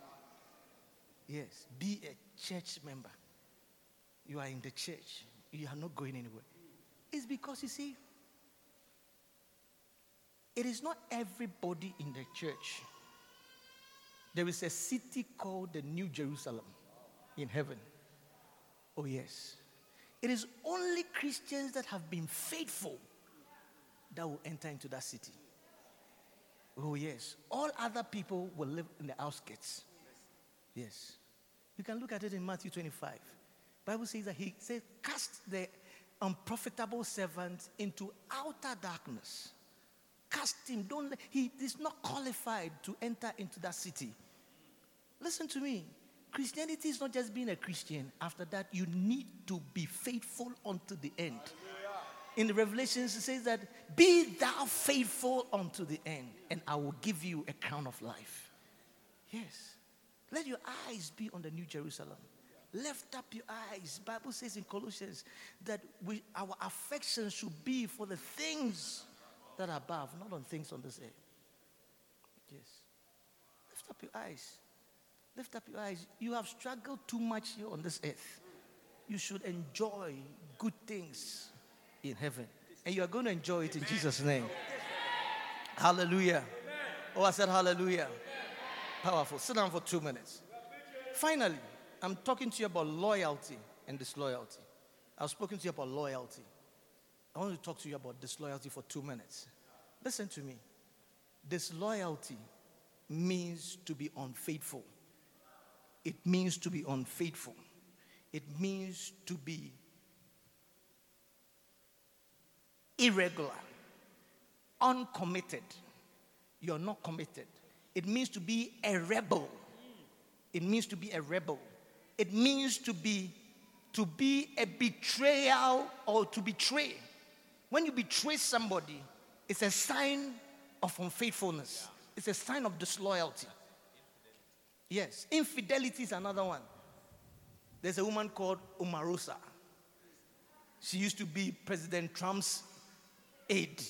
Yes, be a church member. You are in the church, you are not going anywhere. It's because you see, it is not everybody in the church. There is a city called the New Jerusalem in heaven. Oh, yes. It is only Christians that have been faithful that will enter into that city. Oh, yes. All other people will live in the outskirts. Yes. You can look at it in Matthew 25. Bible says that he says, cast the unprofitable servant into outer darkness. Cast him. Don't let, he is not qualified to enter into that city. Listen to me. Christianity is not just being a Christian. After that, you need to be faithful unto the end in the Revelations, it says that, Be thou faithful unto the end, and I will give you a crown of life. Yes. Let your eyes be on the New Jerusalem. Lift up your eyes. Bible says in Colossians that we, our affection should be for the things that are above, not on things on this earth. Yes. Lift up your eyes. Lift up your eyes. You have struggled too much here on this earth. You should enjoy good things in heaven. And you are going to enjoy it in Jesus' name. Hallelujah. Oh, I said hallelujah. Powerful. Sit down for two minutes. Finally, I'm talking to you about loyalty and disloyalty. I've spoken to you about loyalty. I want to talk to you about disloyalty for two minutes. Listen to me. Disloyalty means to be unfaithful. It means to be unfaithful. It means to be irregular, uncommitted. You're not committed. It means to be a rebel. It means to be a rebel. It means to be to be a betrayal or to betray. When you betray somebody, it's a sign of unfaithfulness. It's a sign of disloyalty. Yes, infidelity is another one. There's a woman called Omarosa. She used to be President Trump's aide.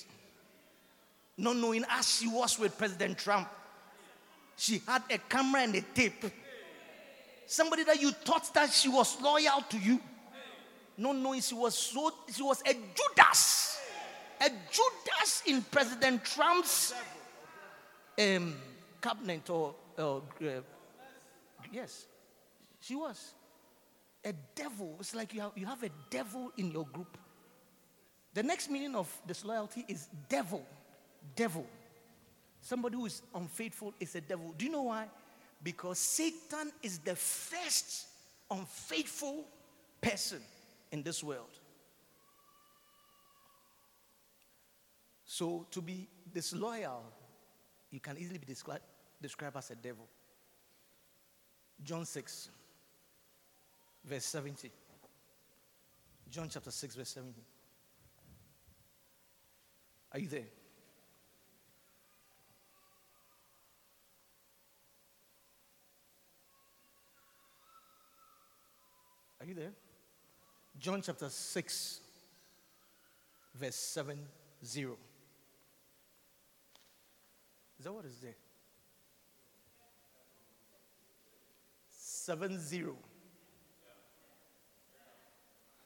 Not knowing as she was with President Trump, she had a camera and a tape. Somebody that you thought that she was loyal to you. Not knowing she was so she was a Judas. A Judas in President Trump's um, cabinet or uh, yes, she was. A devil. It's like you have, you have a devil in your group. The next meaning of disloyalty is devil. Devil. Somebody who is unfaithful is a devil. Do you know why? Because Satan is the first unfaithful person in this world. So to be disloyal, you can easily be described, described as a devil. John 6, verse 70. John chapter 6, verse 70. Are you there? Are you there? John chapter 6, verse 7 0. Is that what is there? 7 0.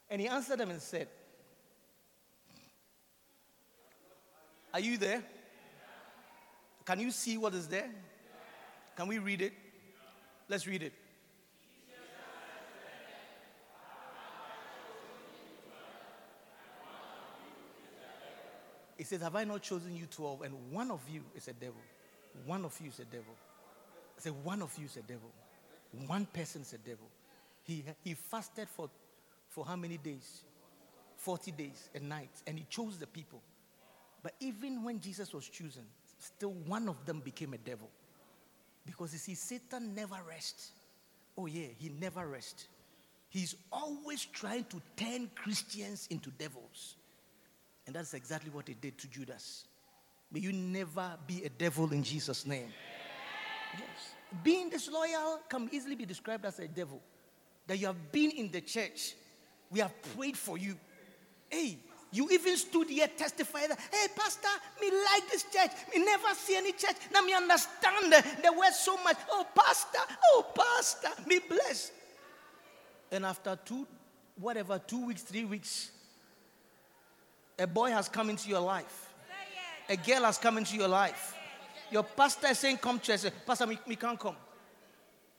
And he answered them and said, Are you there? Can you see what is there? Can we read it? Let's read it. He says, Have I not chosen you 12? And one of you is a devil. One of you is a devil. I said, One of you is a devil. One person is a devil. He, he fasted for, for how many days? 40 days and nights. And he chose the people. But even when Jesus was chosen, still one of them became a devil. Because you see, Satan never rests. Oh, yeah, he never rests. He's always trying to turn Christians into devils. And that's exactly what he did to Judas. May you never be a devil in Jesus' name. Yes. Being disloyal can easily be described as a devil. That you have been in the church, we have prayed for you. Hey, you even stood here testifying that, hey, Pastor, me like this church. Me never see any church. Now me understand the, word so much. Oh, Pastor, oh, Pastor, me blessed. And after two, whatever, two weeks, three weeks, a boy has come into your life. A girl has come into your life. Your pastor is saying, Come church. Pastor, me, me can't come.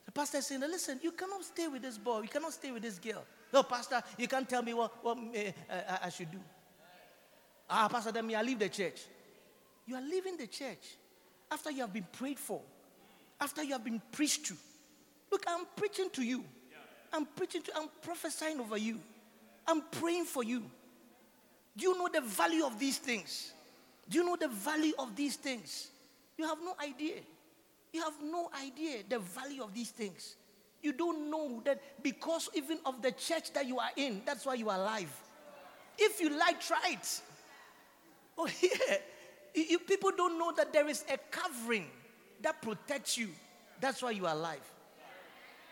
The pastor is saying, Listen, you cannot stay with this boy. You cannot stay with this girl. No, Pastor, you can't tell me what, what uh, I should do. Ah, Pastor, me, I leave the church. You are leaving the church after you have been prayed for, after you have been preached to. Look, I'm preaching to you. I'm preaching to I'm prophesying over you. I'm praying for you. Do you know the value of these things? Do you know the value of these things? You have no idea. You have no idea the value of these things. You don't know that because even of the church that you are in, that's why you are alive. If you like, try it. Oh, yeah. You, people don't know that there is a covering that protects you. That's why you are alive.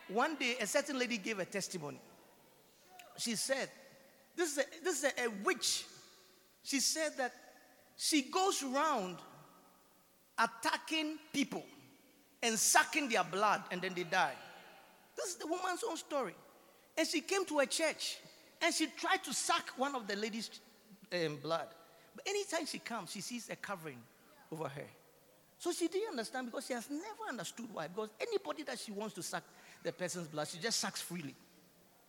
One day, a certain lady gave a testimony. She said, This is a, this is a, a witch she said that she goes around attacking people and sucking their blood and then they die. This is the woman's own story. And she came to a church and she tried to suck one of the ladies' um, blood. But anytime she comes, she sees a covering over her. So she didn't understand because she has never understood why. Because anybody that she wants to suck the person's blood, she just sucks freely.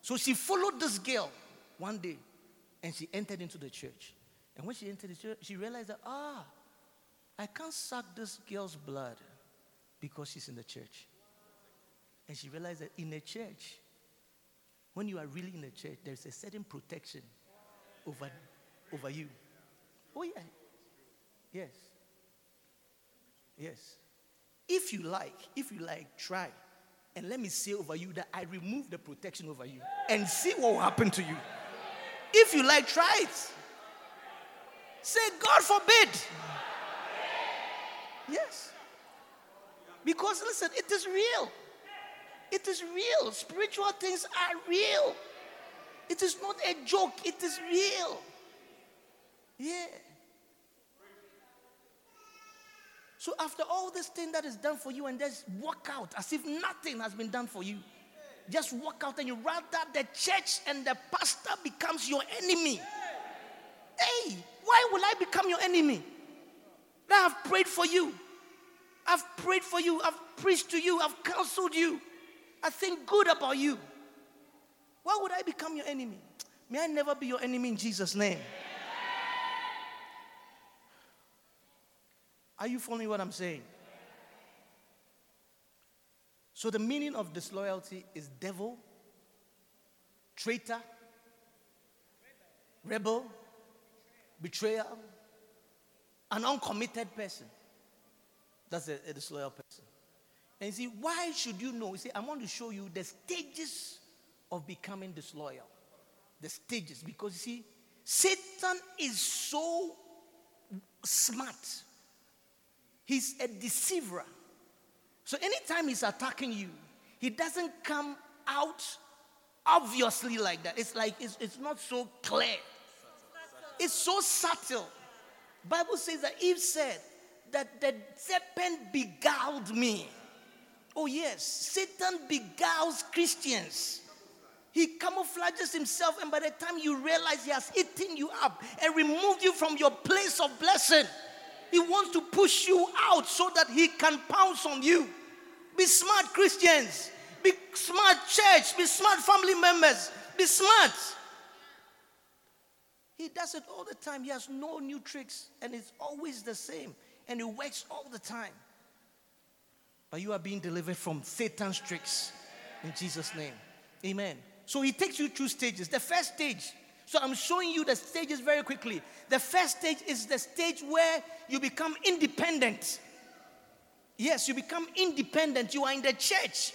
So she followed this girl one day and she entered into the church. And when she entered the church, she realized that, ah, I can't suck this girl's blood because she's in the church. And she realized that in a church, when you are really in a church, there's a certain protection over, over you. Oh, yeah. Yes. Yes. If you like, if you like, try. And let me say over you that I remove the protection over you and see what will happen to you. If you like, try it. Say, God forbid. Yes. Because listen, it is real. It is real. Spiritual things are real. It is not a joke, it is real. Yeah. So after all this thing that is done for you, and just walk out as if nothing has been done for you. Just walk out and you rather the church and the pastor becomes your enemy. Hey, why will I become your enemy? I have prayed for you. I've prayed for you. I've preached to you. I've counseled you. I think good about you. Why would I become your enemy? May I never be your enemy in Jesus' name. Are you following what I'm saying? So, the meaning of disloyalty is devil, traitor, rebel, betrayer, an uncommitted person. That's a, a disloyal person. And you see, why should you know? You see, I want to show you the stages of becoming disloyal. The stages. Because you see, Satan is so smart. He's a deceiver. So anytime he's attacking you, he doesn't come out obviously like that. It's like it's, it's not so clear. It's so subtle. Bible says that Eve said that the serpent beguiled me. Oh yes, Satan beguiles Christians. He camouflages himself, and by the time you realize he has eaten you up and removed you from your place of blessing, he wants to push you out so that he can pounce on you. Be smart, Christians. Be smart, church. Be smart, family members. Be smart. He does it all the time. He has no new tricks, and it's always the same, and it works all the time. But you are being delivered from Satan's tricks in Jesus' name. Amen. So he takes you through stages. The first stage, so I'm showing you the stages very quickly. The first stage is the stage where you become independent. Yes, you become independent. You are in the church,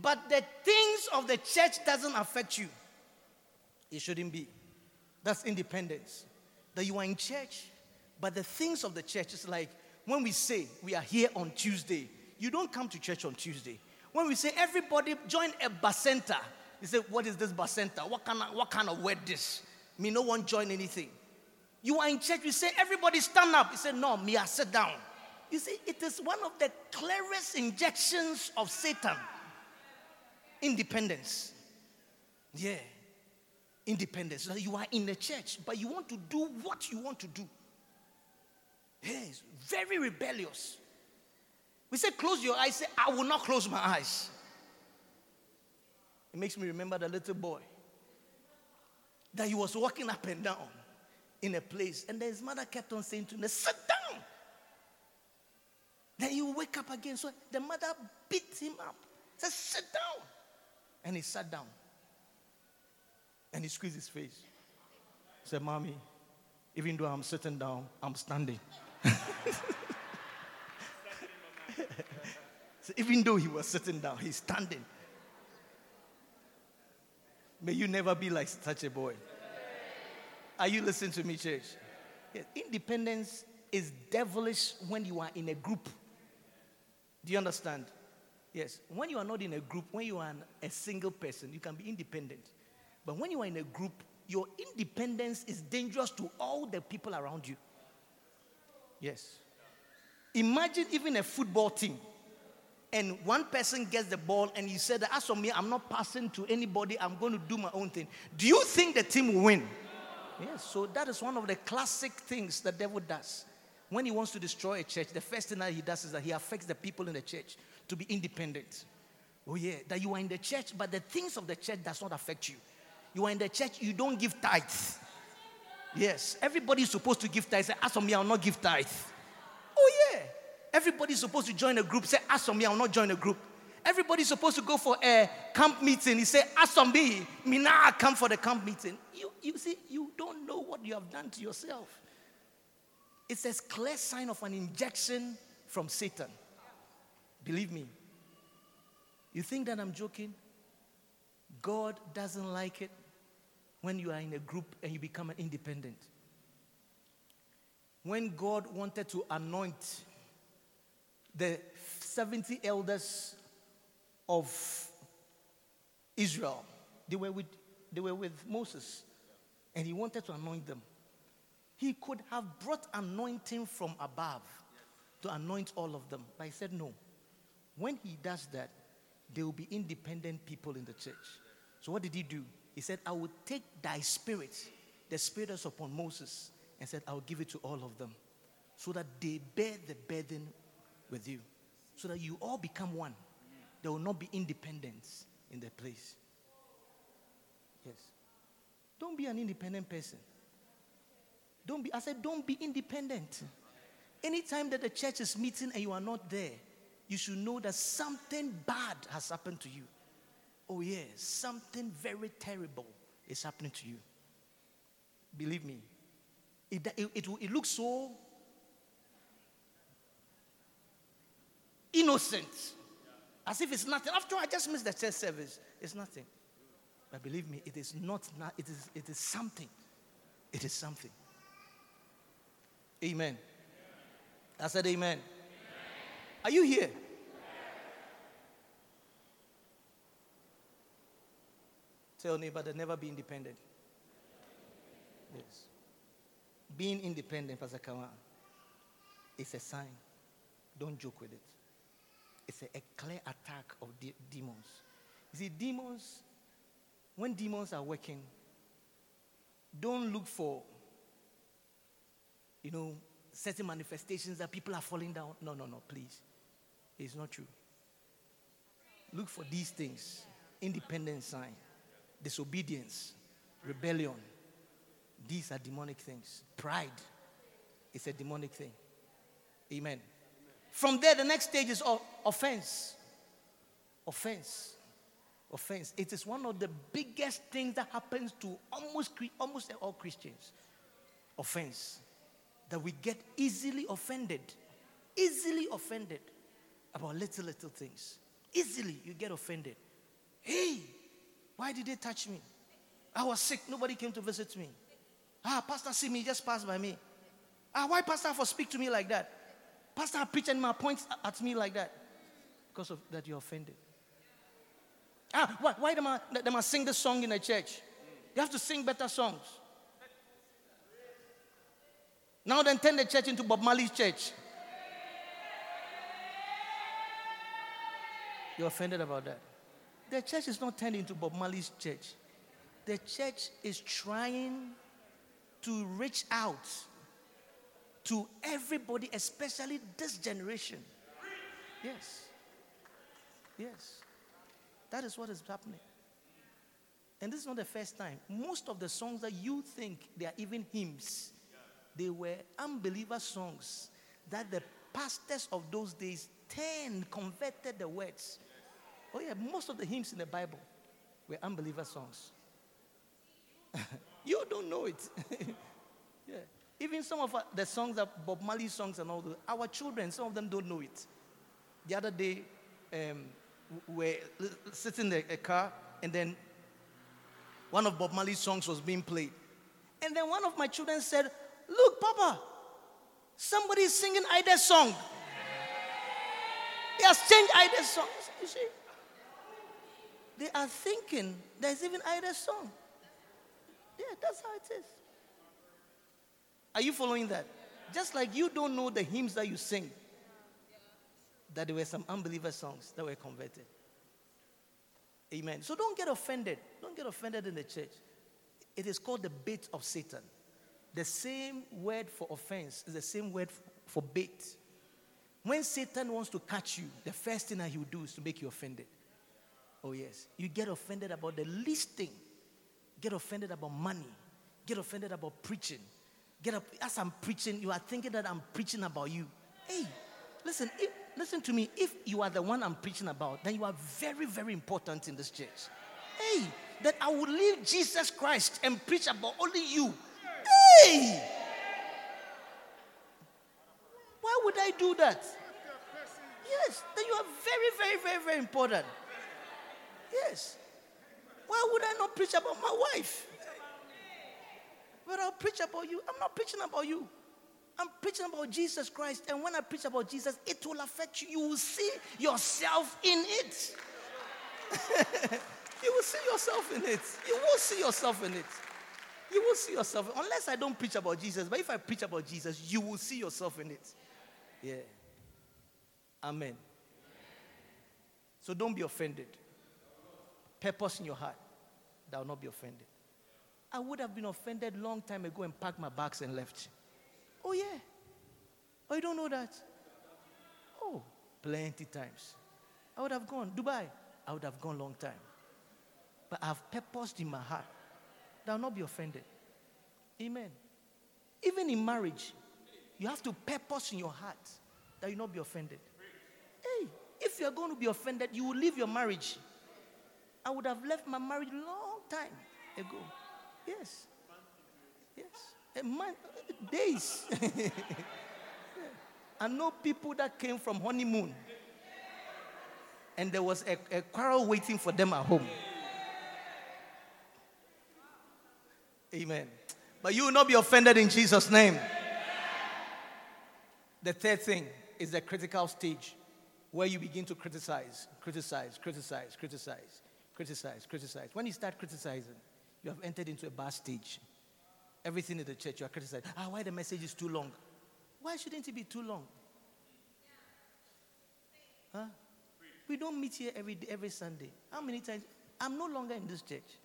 but the things of the church doesn't affect you. It shouldn't be. That's independence. That you are in church, but the things of the church is like when we say we are here on Tuesday, you don't come to church on Tuesday. When we say everybody join a bacenta, you said, What is this bacenta? What kind of, what kind of word this? Me, no one join anything. You are in church, we say, Everybody stand up. He say, No, me, I sit down. You see, it is one of the clearest injections of Satan independence. Yeah. Independence. You are in the church, but you want to do what you want to do. Yes, very rebellious. We say, close your eyes. Say, I will not close my eyes. It makes me remember the little boy that he was walking up and down in a place, and then his mother kept on saying to him, Sit down. Then he wake up again. So the mother beat him up. Said, Sit down. And he sat down. And he squeezed his face. He said, Mommy, even though I'm sitting down, I'm standing. so even though he was sitting down, he's standing. May you never be like such a boy. Are you listening to me, church? Yes. Independence is devilish when you are in a group. Do you understand? Yes. When you are not in a group, when you are a single person, you can be independent. But when you are in a group, your independence is dangerous to all the people around you. Yes. Imagine even a football team and one person gets the ball and he said, As for me, I'm not passing to anybody, I'm going to do my own thing. Do you think the team will win? Yes, so that is one of the classic things the devil does. When he wants to destroy a church, the first thing that he does is that he affects the people in the church to be independent. Oh yeah, that you are in the church, but the things of the church does not affect you. You are in the church, you don't give tithes. Yes, everybody is supposed to give tithes. As for me, I'll not give tithes. Everybody's supposed to join a group. Say, ask for me, I will not join a group. Everybody's supposed to go for a camp meeting. He said, ask for me, me now I come for the camp meeting. You, you see, you don't know what you have done to yourself. It's a clear sign of an injection from Satan. Believe me. You think that I'm joking? God doesn't like it when you are in a group and you become an independent. When God wanted to anoint the 70 elders of Israel. They were with, they were with Moses, and he wanted to anoint them. He could have brought anointing from above to anoint all of them, but he said no. When he does that, there will be independent people in the church. So what did he do? He said, I will take thy spirit, the spirit that's upon Moses, and said, I will give it to all of them, so that they bear the burden with you so that you all become one. There will not be independence in the place. Yes. Don't be an independent person. Don't be, I said, don't be independent. Anytime that the church is meeting and you are not there, you should know that something bad has happened to you. Oh, yes, something very terrible is happening to you. Believe me. It, it, it, it looks so innocent, as if it's nothing. After all, I just missed the church service. It's nothing. But believe me, it is not, it, is, it is something. It is something. Amen. I said, Amen. amen. Are you here? Tell neighbor that never be independent. Yes. Being independent, Pastor Kawa, is a sign. Don't joke with it. It's a, a clear attack of de- demons. You see, demons, when demons are working, don't look for, you know, certain manifestations that people are falling down. No, no, no, please. It's not true. Look for these things independent sign disobedience, rebellion. These are demonic things. Pride is a demonic thing. Amen. From there, the next stage is offense. Offense. Offense. It is one of the biggest things that happens to almost, almost all Christians. Offense. That we get easily offended. Easily offended about little, little things. Easily you get offended. Hey, why did they touch me? I was sick. Nobody came to visit me. Ah, pastor see me, just passed by me. Ah, why pastor for speak to me like that? Pastor preach and my points at me like that. Because of that you're offended. Ah, why, why them I, them I sing the song in the church? You have to sing better songs. Now then turn the church into Bob Marley's church. You're offended about that. The church is not turned into Bob Marley's church. The church is trying to reach out to everybody, especially this generation. Yes. Yes. That is what is happening. And this is not the first time. Most of the songs that you think they are even hymns, they were unbeliever songs that the pastors of those days turned, converted the words Oh, yeah, most of the hymns in the Bible were unbeliever songs. you don't know it. yeah. Even some of the songs that Bob Marley songs and all those, our children, some of them don't know it. The other day, um, we were sitting in a car, and then one of Bob Marley's songs was being played. And then one of my children said, Look, Papa, somebody is singing Ida's song. He has changed Ida's song. You see? they are thinking there's even either song. Yeah, that's how it is. Are you following that? Just like you don't know the hymns that you sing, that there were some unbeliever songs that were converted. Amen. So don't get offended. Don't get offended in the church. It is called the bait of Satan. The same word for offense is the same word for bait. When Satan wants to catch you, the first thing that he will do is to make you offended. Oh, yes. You get offended about the least thing. Get offended about money. Get offended about preaching. Get up as I'm preaching, you are thinking that I'm preaching about you. Hey, listen, if, listen to me. If you are the one I'm preaching about, then you are very, very important in this church. Hey, that I will leave Jesus Christ and preach about only you. Hey! Why would I do that? Yes, then you are very, very, very, very important. Yes. Why would I not preach about my wife? But I'll preach about you. I'm not preaching about you. I'm preaching about Jesus Christ. And when I preach about Jesus, it will affect you. You will see yourself in it. you will see yourself in it. You will see yourself in it. You will see yourself. Unless I don't preach about Jesus, but if I preach about Jesus, you will see yourself in it. Yeah. Amen. So don't be offended purpose in your heart that will not be offended. I would have been offended long time ago and packed my bags and left. Oh yeah. Oh, you don't know that? Oh, plenty times. I would have gone. Dubai, I would have gone long time. But I have purposed in my heart that I will not be offended. Amen. Even in marriage, you have to purpose in your heart that you not be offended. Hey, if you're going to be offended, you will leave your marriage. I would have left my marriage long time ago. Yes. Yes. A month, days. I know people that came from honeymoon and there was a, a quarrel waiting for them at home. Amen. But you will not be offended in Jesus' name. The third thing is the critical stage where you begin to criticize, criticize, criticize, criticize, criticize, criticize. When you start criticizing, you have entered into a bad stage. Everything in the church you are criticizing. Ah, why the message is too long? Why shouldn't it be too long? Huh? We don't meet here every day, every Sunday. How many times? I'm no longer in this church.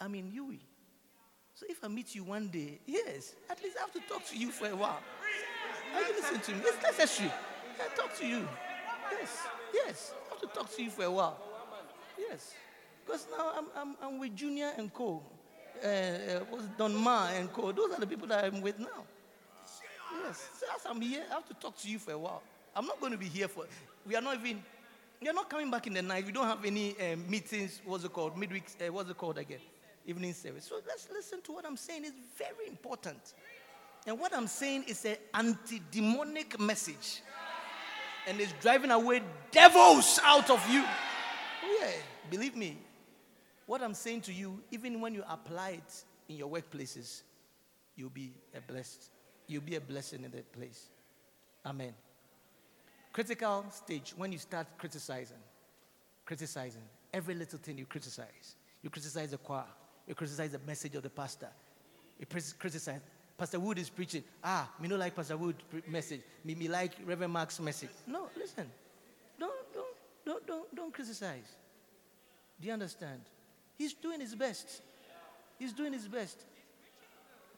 I'm in UE. So if I meet you one day, yes, at least I have to talk to you for a while. Are you listening to me? It's necessary. I talk to you. Yes, yes. I have to talk to you for a while. Yes. Because now I'm, I'm, I'm with Junior and Co. Uh, uh, what's Don Ma and Co. Those are the people that I'm with now. Yes. So I'm here, I have to talk to you for a while. I'm not going to be here for. We are not even. You're not coming back in the night. We don't have any uh, meetings. What's it called? Midweek. Uh, what's it called again? Evening service. So let's listen to what I'm saying. It's very important. And what I'm saying is an anti-demonic message, and it's driving away devils out of you. Oh yeah, believe me. What I'm saying to you, even when you apply it in your workplaces, you'll be a blessed. You'll be a blessing in that place. Amen. Critical stage when you start criticizing, criticizing every little thing you criticize. You criticize the choir. You criticize the message of the pastor. You criticize Pastor Wood is preaching. Ah, me no like Pastor Wood message. Me me like Reverend Mark's message. No, listen. Don't don't don't don't don't criticize. Do you understand? He's doing his best. He's doing his best.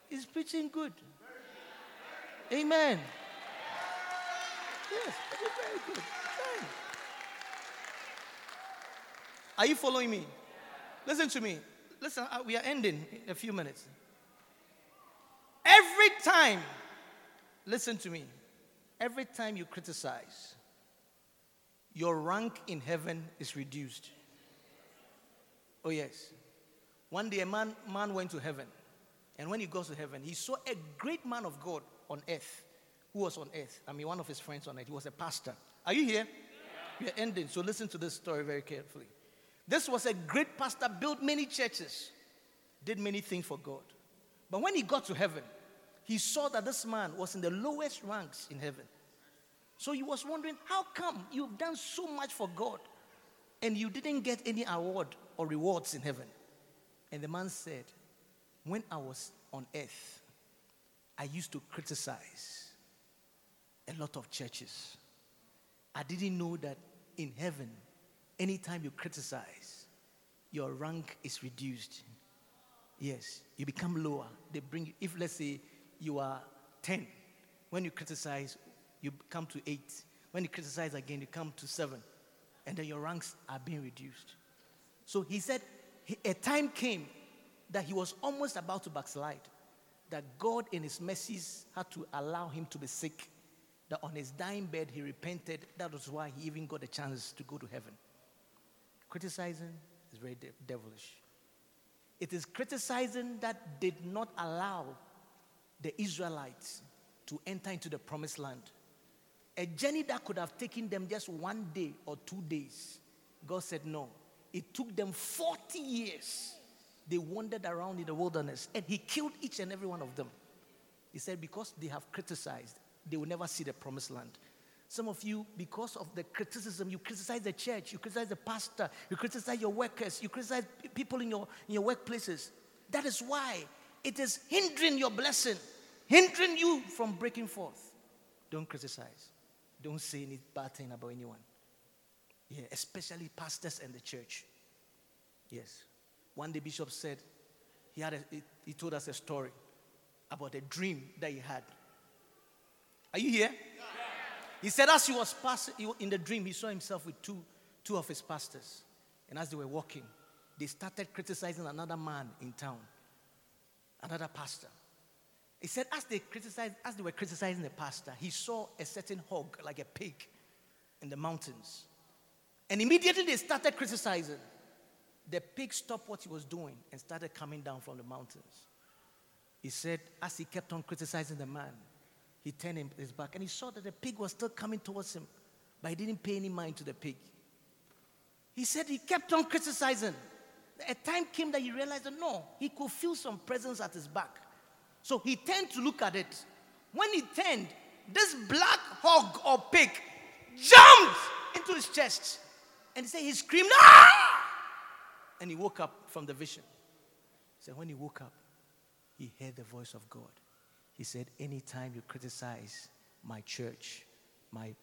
He's preaching good. Amen. Yes, very good. Are you following me? Listen to me. Listen, uh, we are ending in a few minutes. Every time, listen to me, every time you criticize, your rank in heaven is reduced. Oh, yes. One day a man, man went to heaven, and when he goes to heaven, he saw a great man of God on earth. Who was on earth? I mean, one of his friends on earth. He was a pastor. Are you here? Yeah. We're ending, so listen to this story very carefully. This was a great pastor, built many churches, did many things for God. But when he got to heaven, he saw that this man was in the lowest ranks in heaven. So he was wondering, how come you've done so much for God and you didn't get any award or rewards in heaven? And the man said, When I was on earth, I used to criticize a lot of churches. I didn't know that in heaven, anytime you criticize, your rank is reduced. Yes, you become lower. They bring you, if let's say you are 10, when you criticize, you come to 8. When you criticize again, you come to 7. And then your ranks are being reduced. So he said, a time came that he was almost about to backslide, that God, in his mercies, had to allow him to be sick. That on his dying bed, he repented. That was why he even got a chance to go to heaven. Criticizing is very de- devilish. It is criticizing that did not allow the Israelites to enter into the promised land. A journey that could have taken them just one day or two days. God said no. It took them 40 years. They wandered around in the wilderness and He killed each and every one of them. He said, because they have criticized, they will never see the promised land. Some of you, because of the criticism, you criticize the church, you criticize the pastor, you criticize your workers, you criticize people in your, in your workplaces. That is why it is hindering your blessing, hindering you from breaking forth. Don't criticize. Don't say any bad thing about anyone. Yeah, especially pastors and the church. Yes. One day, Bishop said, he, had a, he told us a story about a dream that he had. Are you here? He said, as he was passing in the dream, he saw himself with two, two of his pastors. And as they were walking, they started criticizing another man in town. another pastor. He said, as they criticized, as they were criticizing the pastor, he saw a certain hog, like a pig, in the mountains. And immediately they started criticizing. The pig stopped what he was doing and started coming down from the mountains. He said, as he kept on criticizing the man, he turned his back and he saw that the pig was still coming towards him, but he didn't pay any mind to the pig. He said he kept on criticizing. A time came that he realized that no, he could feel some presence at his back. So he turned to look at it. When he turned, this black hog or pig jumped into his chest. And he said he screamed, ah! And he woke up from the vision. He said when he woke up, he heard the voice of God. He said, anytime you criticize my church, my,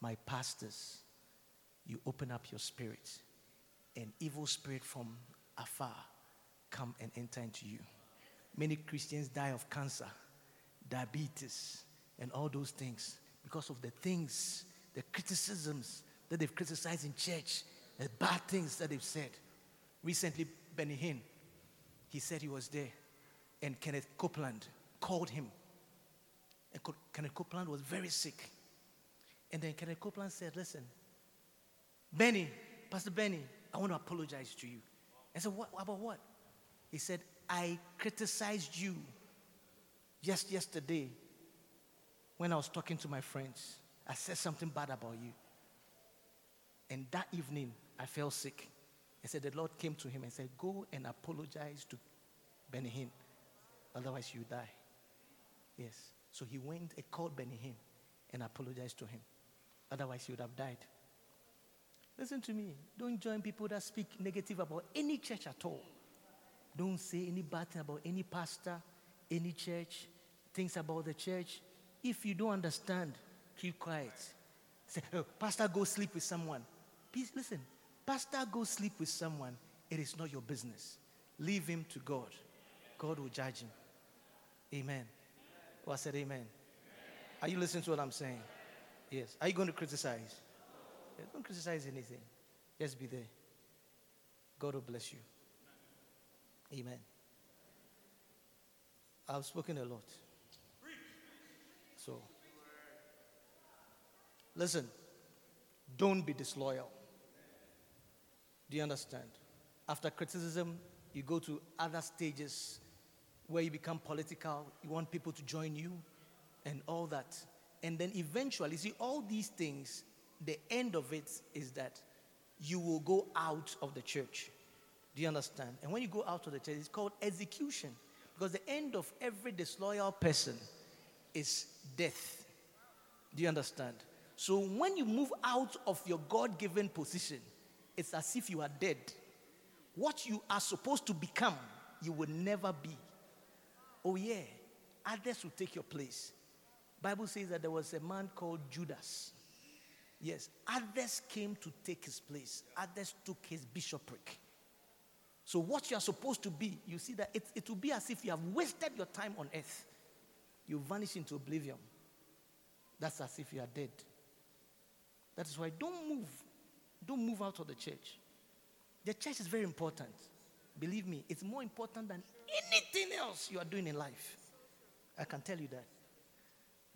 my pastors, you open up your spirit, an evil spirit from afar come and enter into you. Many Christians die of cancer, diabetes, and all those things because of the things, the criticisms that they've criticized in church, the bad things that they've said. Recently, Benny Hinn, he said he was there, and Kenneth Copeland called him. And Kenneth Copeland was very sick. And then Kenneth Copeland said, Listen, Benny, Pastor Benny, I want to apologize to you. I said, What about what? He said, I criticized you just yesterday when I was talking to my friends. I said something bad about you. And that evening, I fell sick. He said, The Lord came to him and said, Go and apologize to Benny Hinn, otherwise you die. Yes. So he went and called Benny Hinn and apologized to him. Otherwise, he would have died. Listen to me. Don't join people that speak negative about any church at all. Don't say any bad thing about any pastor, any church, things about the church. If you don't understand, keep quiet. Say, oh, Pastor, go sleep with someone. Please listen. Pastor, go sleep with someone. It is not your business. Leave him to God. God will judge him. Amen. Well, I said amen. Are you listening to what I'm saying? Yes. Are you going to criticize? Yeah, don't criticize anything. Just be there. God will bless you. Amen. I've spoken a lot. So, listen, don't be disloyal. Do you understand? After criticism, you go to other stages where you become political, you want people to join you, and all that. And then eventually, see, all these things, the end of it is that you will go out of the church. Do you understand? And when you go out of the church, it's called execution. Because the end of every disloyal person is death. Do you understand? So when you move out of your God given position, it's as if you are dead. What you are supposed to become, you will never be. Oh yeah, others will take your place. Bible says that there was a man called Judas. Yes, others came to take his place. Others took his bishopric. So what you are supposed to be, you see that it, it will be as if you have wasted your time on earth. You vanish into oblivion. That's as if you are dead. That is why don't move. Don't move out of the church. The church is very important. Believe me, it's more important than anything else you are doing in life. I can tell you that.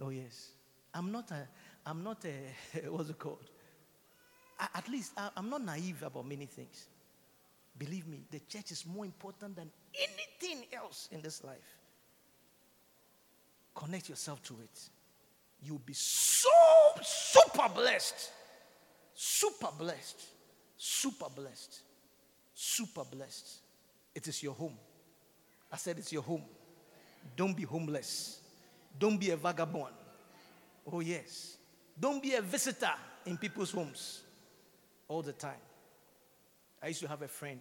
Oh, yes. I'm not a, I'm not a, what's it called? I, at least I, I'm not naive about many things. Believe me, the church is more important than anything else in this life. Connect yourself to it. You'll be so super blessed. Super blessed. Super blessed. Super blessed. It is your home. I said it's your home. Don't be homeless. Don't be a vagabond. Oh, yes. Don't be a visitor in people's homes all the time. I used to have a friend.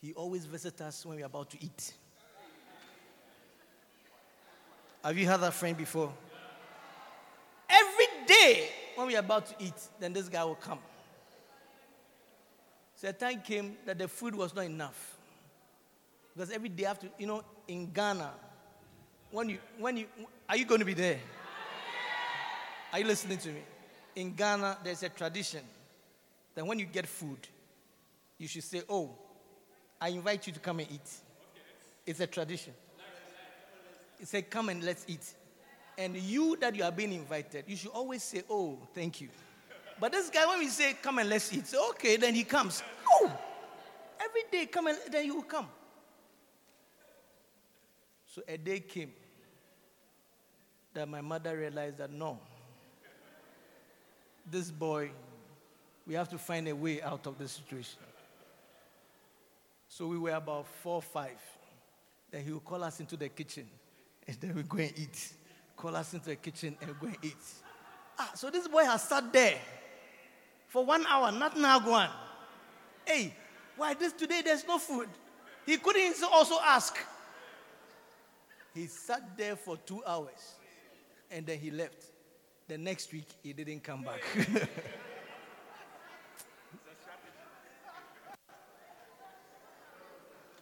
He always visits us when we're about to eat. Have you had that friend before? Every day when we're about to eat, then this guy will come. So a time came that the food was not enough. Because every day after, you know, in Ghana, when you, when you, are you going to be there? Are you listening to me? In Ghana, there's a tradition that when you get food, you should say, Oh, I invite you to come and eat. It's a tradition. He said, Come and let's eat. And you that you are being invited, you should always say, Oh, thank you. But this guy, when we say, Come and let's eat, say, okay, then he comes. Oh, every day, come and then you will come. So a day came that my mother realized that no, this boy, we have to find a way out of this situation. So we were about four five. Then he would call us into the kitchen and then we go and eat. Call us into the kitchen and go and eat. Ah, so this boy has sat there for one hour, not now go on. Hey, why this today there's no food? He couldn't also ask. He sat there for two hours and then he left. The next week he didn't come back.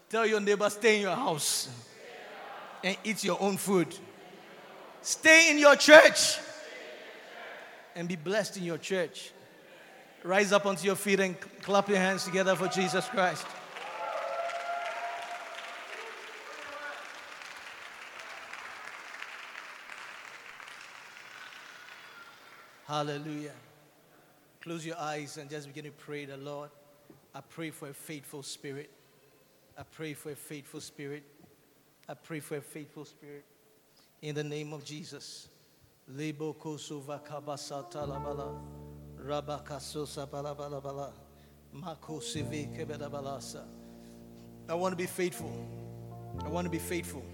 Tell your neighbor, stay in your house and eat your own food. Stay in your church and be blessed in your church. Rise up onto your feet and clap your hands together for Jesus Christ. Hallelujah. Close your eyes and just begin to pray the Lord. I pray for a faithful spirit. I pray for a faithful spirit. I pray for a faithful spirit. In the name of Jesus. I want to be faithful. I want to be faithful.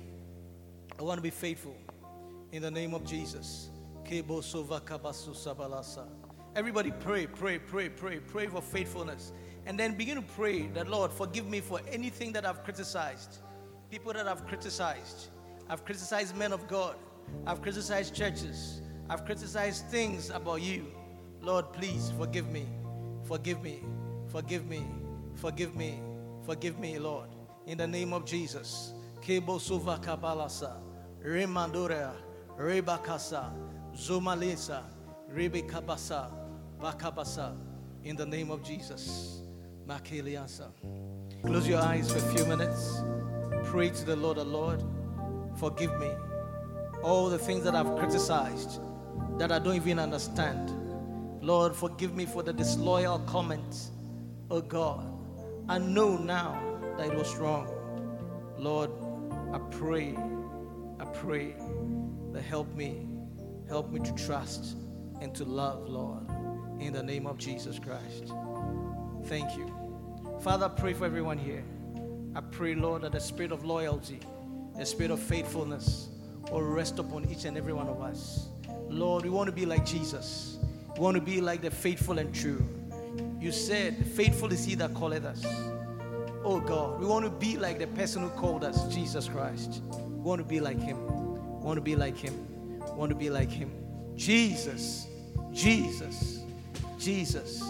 I want to be faithful. In the name of Jesus. Everybody pray, pray, pray, pray, pray for faithfulness. And then begin to pray that, Lord, forgive me for anything that I've criticized, people that I've criticized. I've criticized men of God, I've criticized churches, I've criticized things about you. Lord, please forgive me, forgive me, forgive me, forgive me, forgive me, Lord. In the name of Jesus. Kebo suva kabalasa, remandorea, rebakasa, zomalesa, rebekabasa, bakabasa. In the name of Jesus. Makeliasa. Close your eyes for a few minutes. Pray to the Lord, the Lord, forgive me. All the things that I've criticized that I don't even understand. Lord, forgive me for the disloyal comments. Oh God, I know now that it was wrong. Lord, I pray, I pray that help me, help me to trust and to love, Lord, in the name of Jesus Christ. Thank you. Father, I pray for everyone here. I pray, Lord, that the spirit of loyalty, the spirit of faithfulness will rest upon each and every one of us. Lord, we want to be like Jesus. We want to be like the faithful and true. You said, Faithful is he that calleth us. Oh God, we want to be like the person who called us, Jesus Christ. We want to be like him. We want to be like him. We want to be like him. Jesus, Jesus, Jesus,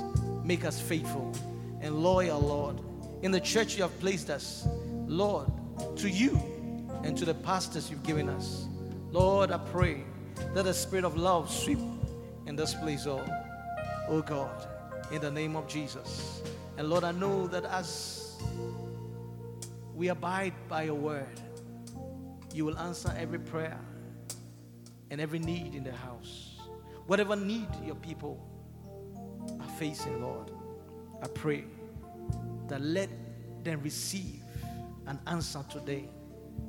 make us faithful and loyal, Lord. In the church you have placed us, Lord, to you and to the pastors you've given us. Lord, I pray that the spirit of love sweep in this place, oh, oh God, in the name of Jesus. And Lord, I know that as we abide by your word, you will answer every prayer and every need in the house. Whatever need your people are facing, Lord, I pray that let them receive an answer today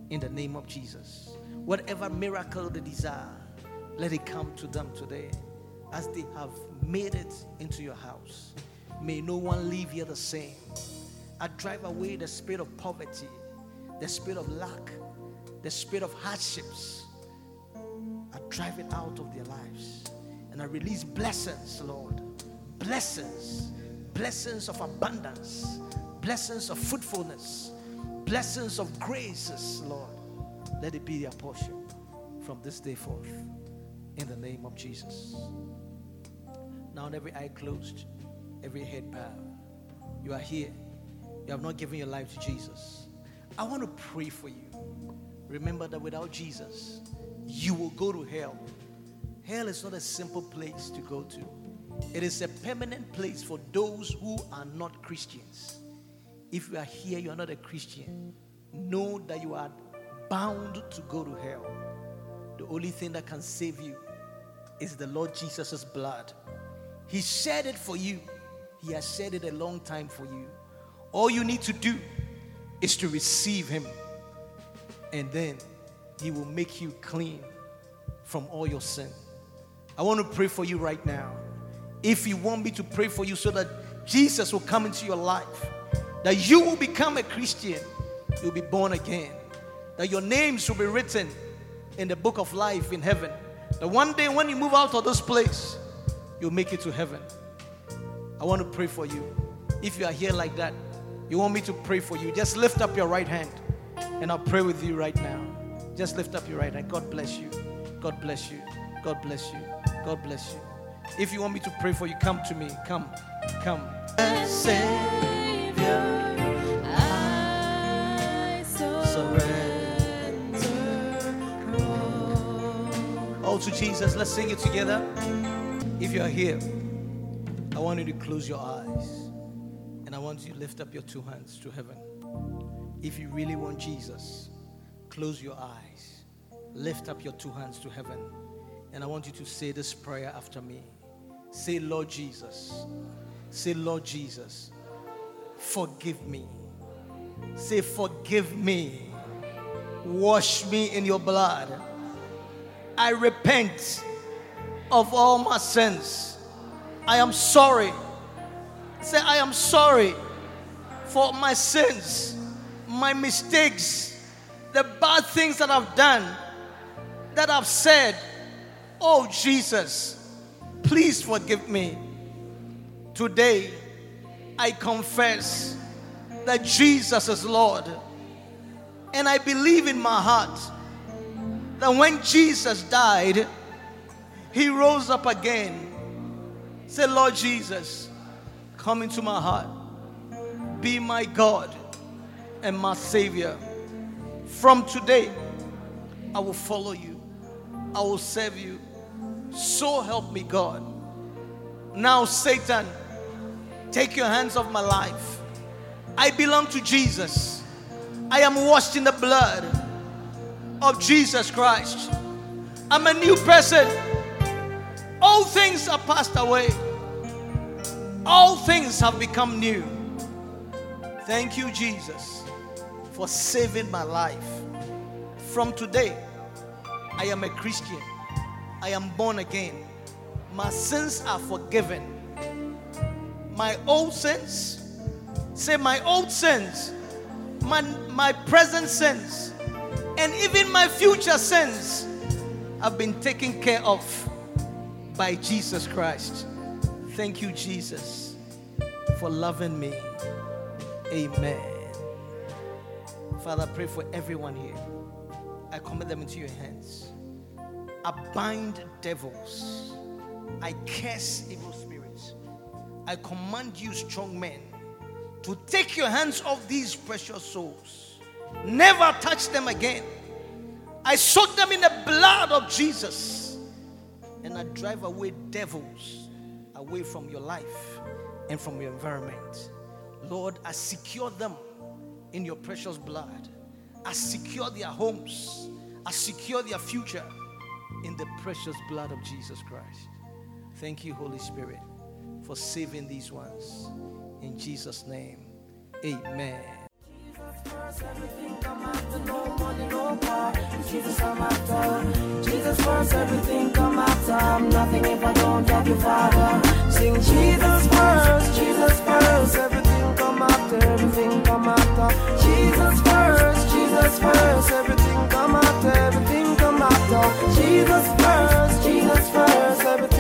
in the name of Jesus. Whatever miracle they desire, let it come to them today as they have made it into your house. May no one leave here the same. I drive away the spirit of poverty, the spirit of lack, the spirit of hardships. I drive it out of their lives. And I release blessings, Lord. Blessings. Blessings of abundance. Blessings of fruitfulness. Blessings of graces, Lord. Let it be their portion from this day forth. In the name of Jesus. Now, every eye closed, every head bowed. You are here. You have not given your life to Jesus. I want to pray for you. Remember that without Jesus, you will go to hell. Hell is not a simple place to go to, it is a permanent place for those who are not Christians. If you are here, you are not a Christian, know that you are bound to go to hell. The only thing that can save you is the Lord Jesus' blood. He shed it for you, He has shed it a long time for you. All you need to do is to receive Him, and then He will make you clean from all your sin. I want to pray for you right now. If you want me to pray for you so that Jesus will come into your life, that you will become a Christian, you'll be born again, that your names will be written in the book of life in heaven. That one day when you move out of this place, you'll make it to heaven. I want to pray for you. If you are here like that, you want me to pray for you, just lift up your right hand and I'll pray with you right now. Just lift up your right hand. God bless you. God bless you. God bless you. God bless you. If you want me to pray for you, come to me. Come. Come. All oh, to Jesus. Let's sing it together. If you are here, I want you to close your eyes and I want you to lift up your two hands to heaven. If you really want Jesus, close your eyes, lift up your two hands to heaven, and I want you to say this prayer after me. Say, Lord Jesus. Say, Lord Jesus, forgive me. Say, forgive me. Wash me in your blood. I repent of all my sins. I am sorry. Say, I am sorry for my sins, my mistakes, the bad things that I've done, that I've said. Oh, Jesus, please forgive me. Today, I confess that Jesus is Lord. And I believe in my heart that when Jesus died, he rose up again. Say, Lord Jesus, come into my heart. Be my God and my Savior. From today, I will follow you. I will serve you. So help me, God. Now, Satan, take your hands off my life. I belong to Jesus. I am washed in the blood of Jesus Christ. I'm a new person. All things are passed away, all things have become new. Thank you, Jesus, for saving my life. From today, I am a Christian. I am born again. My sins are forgiven. My old sins, say, my old sins, my, my present sins, and even my future sins have been taken care of by Jesus Christ. Thank you, Jesus, for loving me. Amen. Father, I pray for everyone here. I commit them into your hands. I bind devils. I curse evil spirits. I command you, strong men, to take your hands off these precious souls. Never touch them again. I soak them in the blood of Jesus. And I drive away devils away from your life and from your environment. Lord, I secure them in your precious blood. I secure their homes. I secure their future in the precious blood of Jesus Christ. Thank you, Holy Spirit, for saving these ones. In Jesus' name, amen. Everything. Jesus come after. Jesus first, everything come after. I'm nothing if I don't have you, Father. Sing Jesus first, Jesus first, everything come after, everything come after. Jesus first, Jesus first, everything come after, everything come after. Jesus first, Jesus first.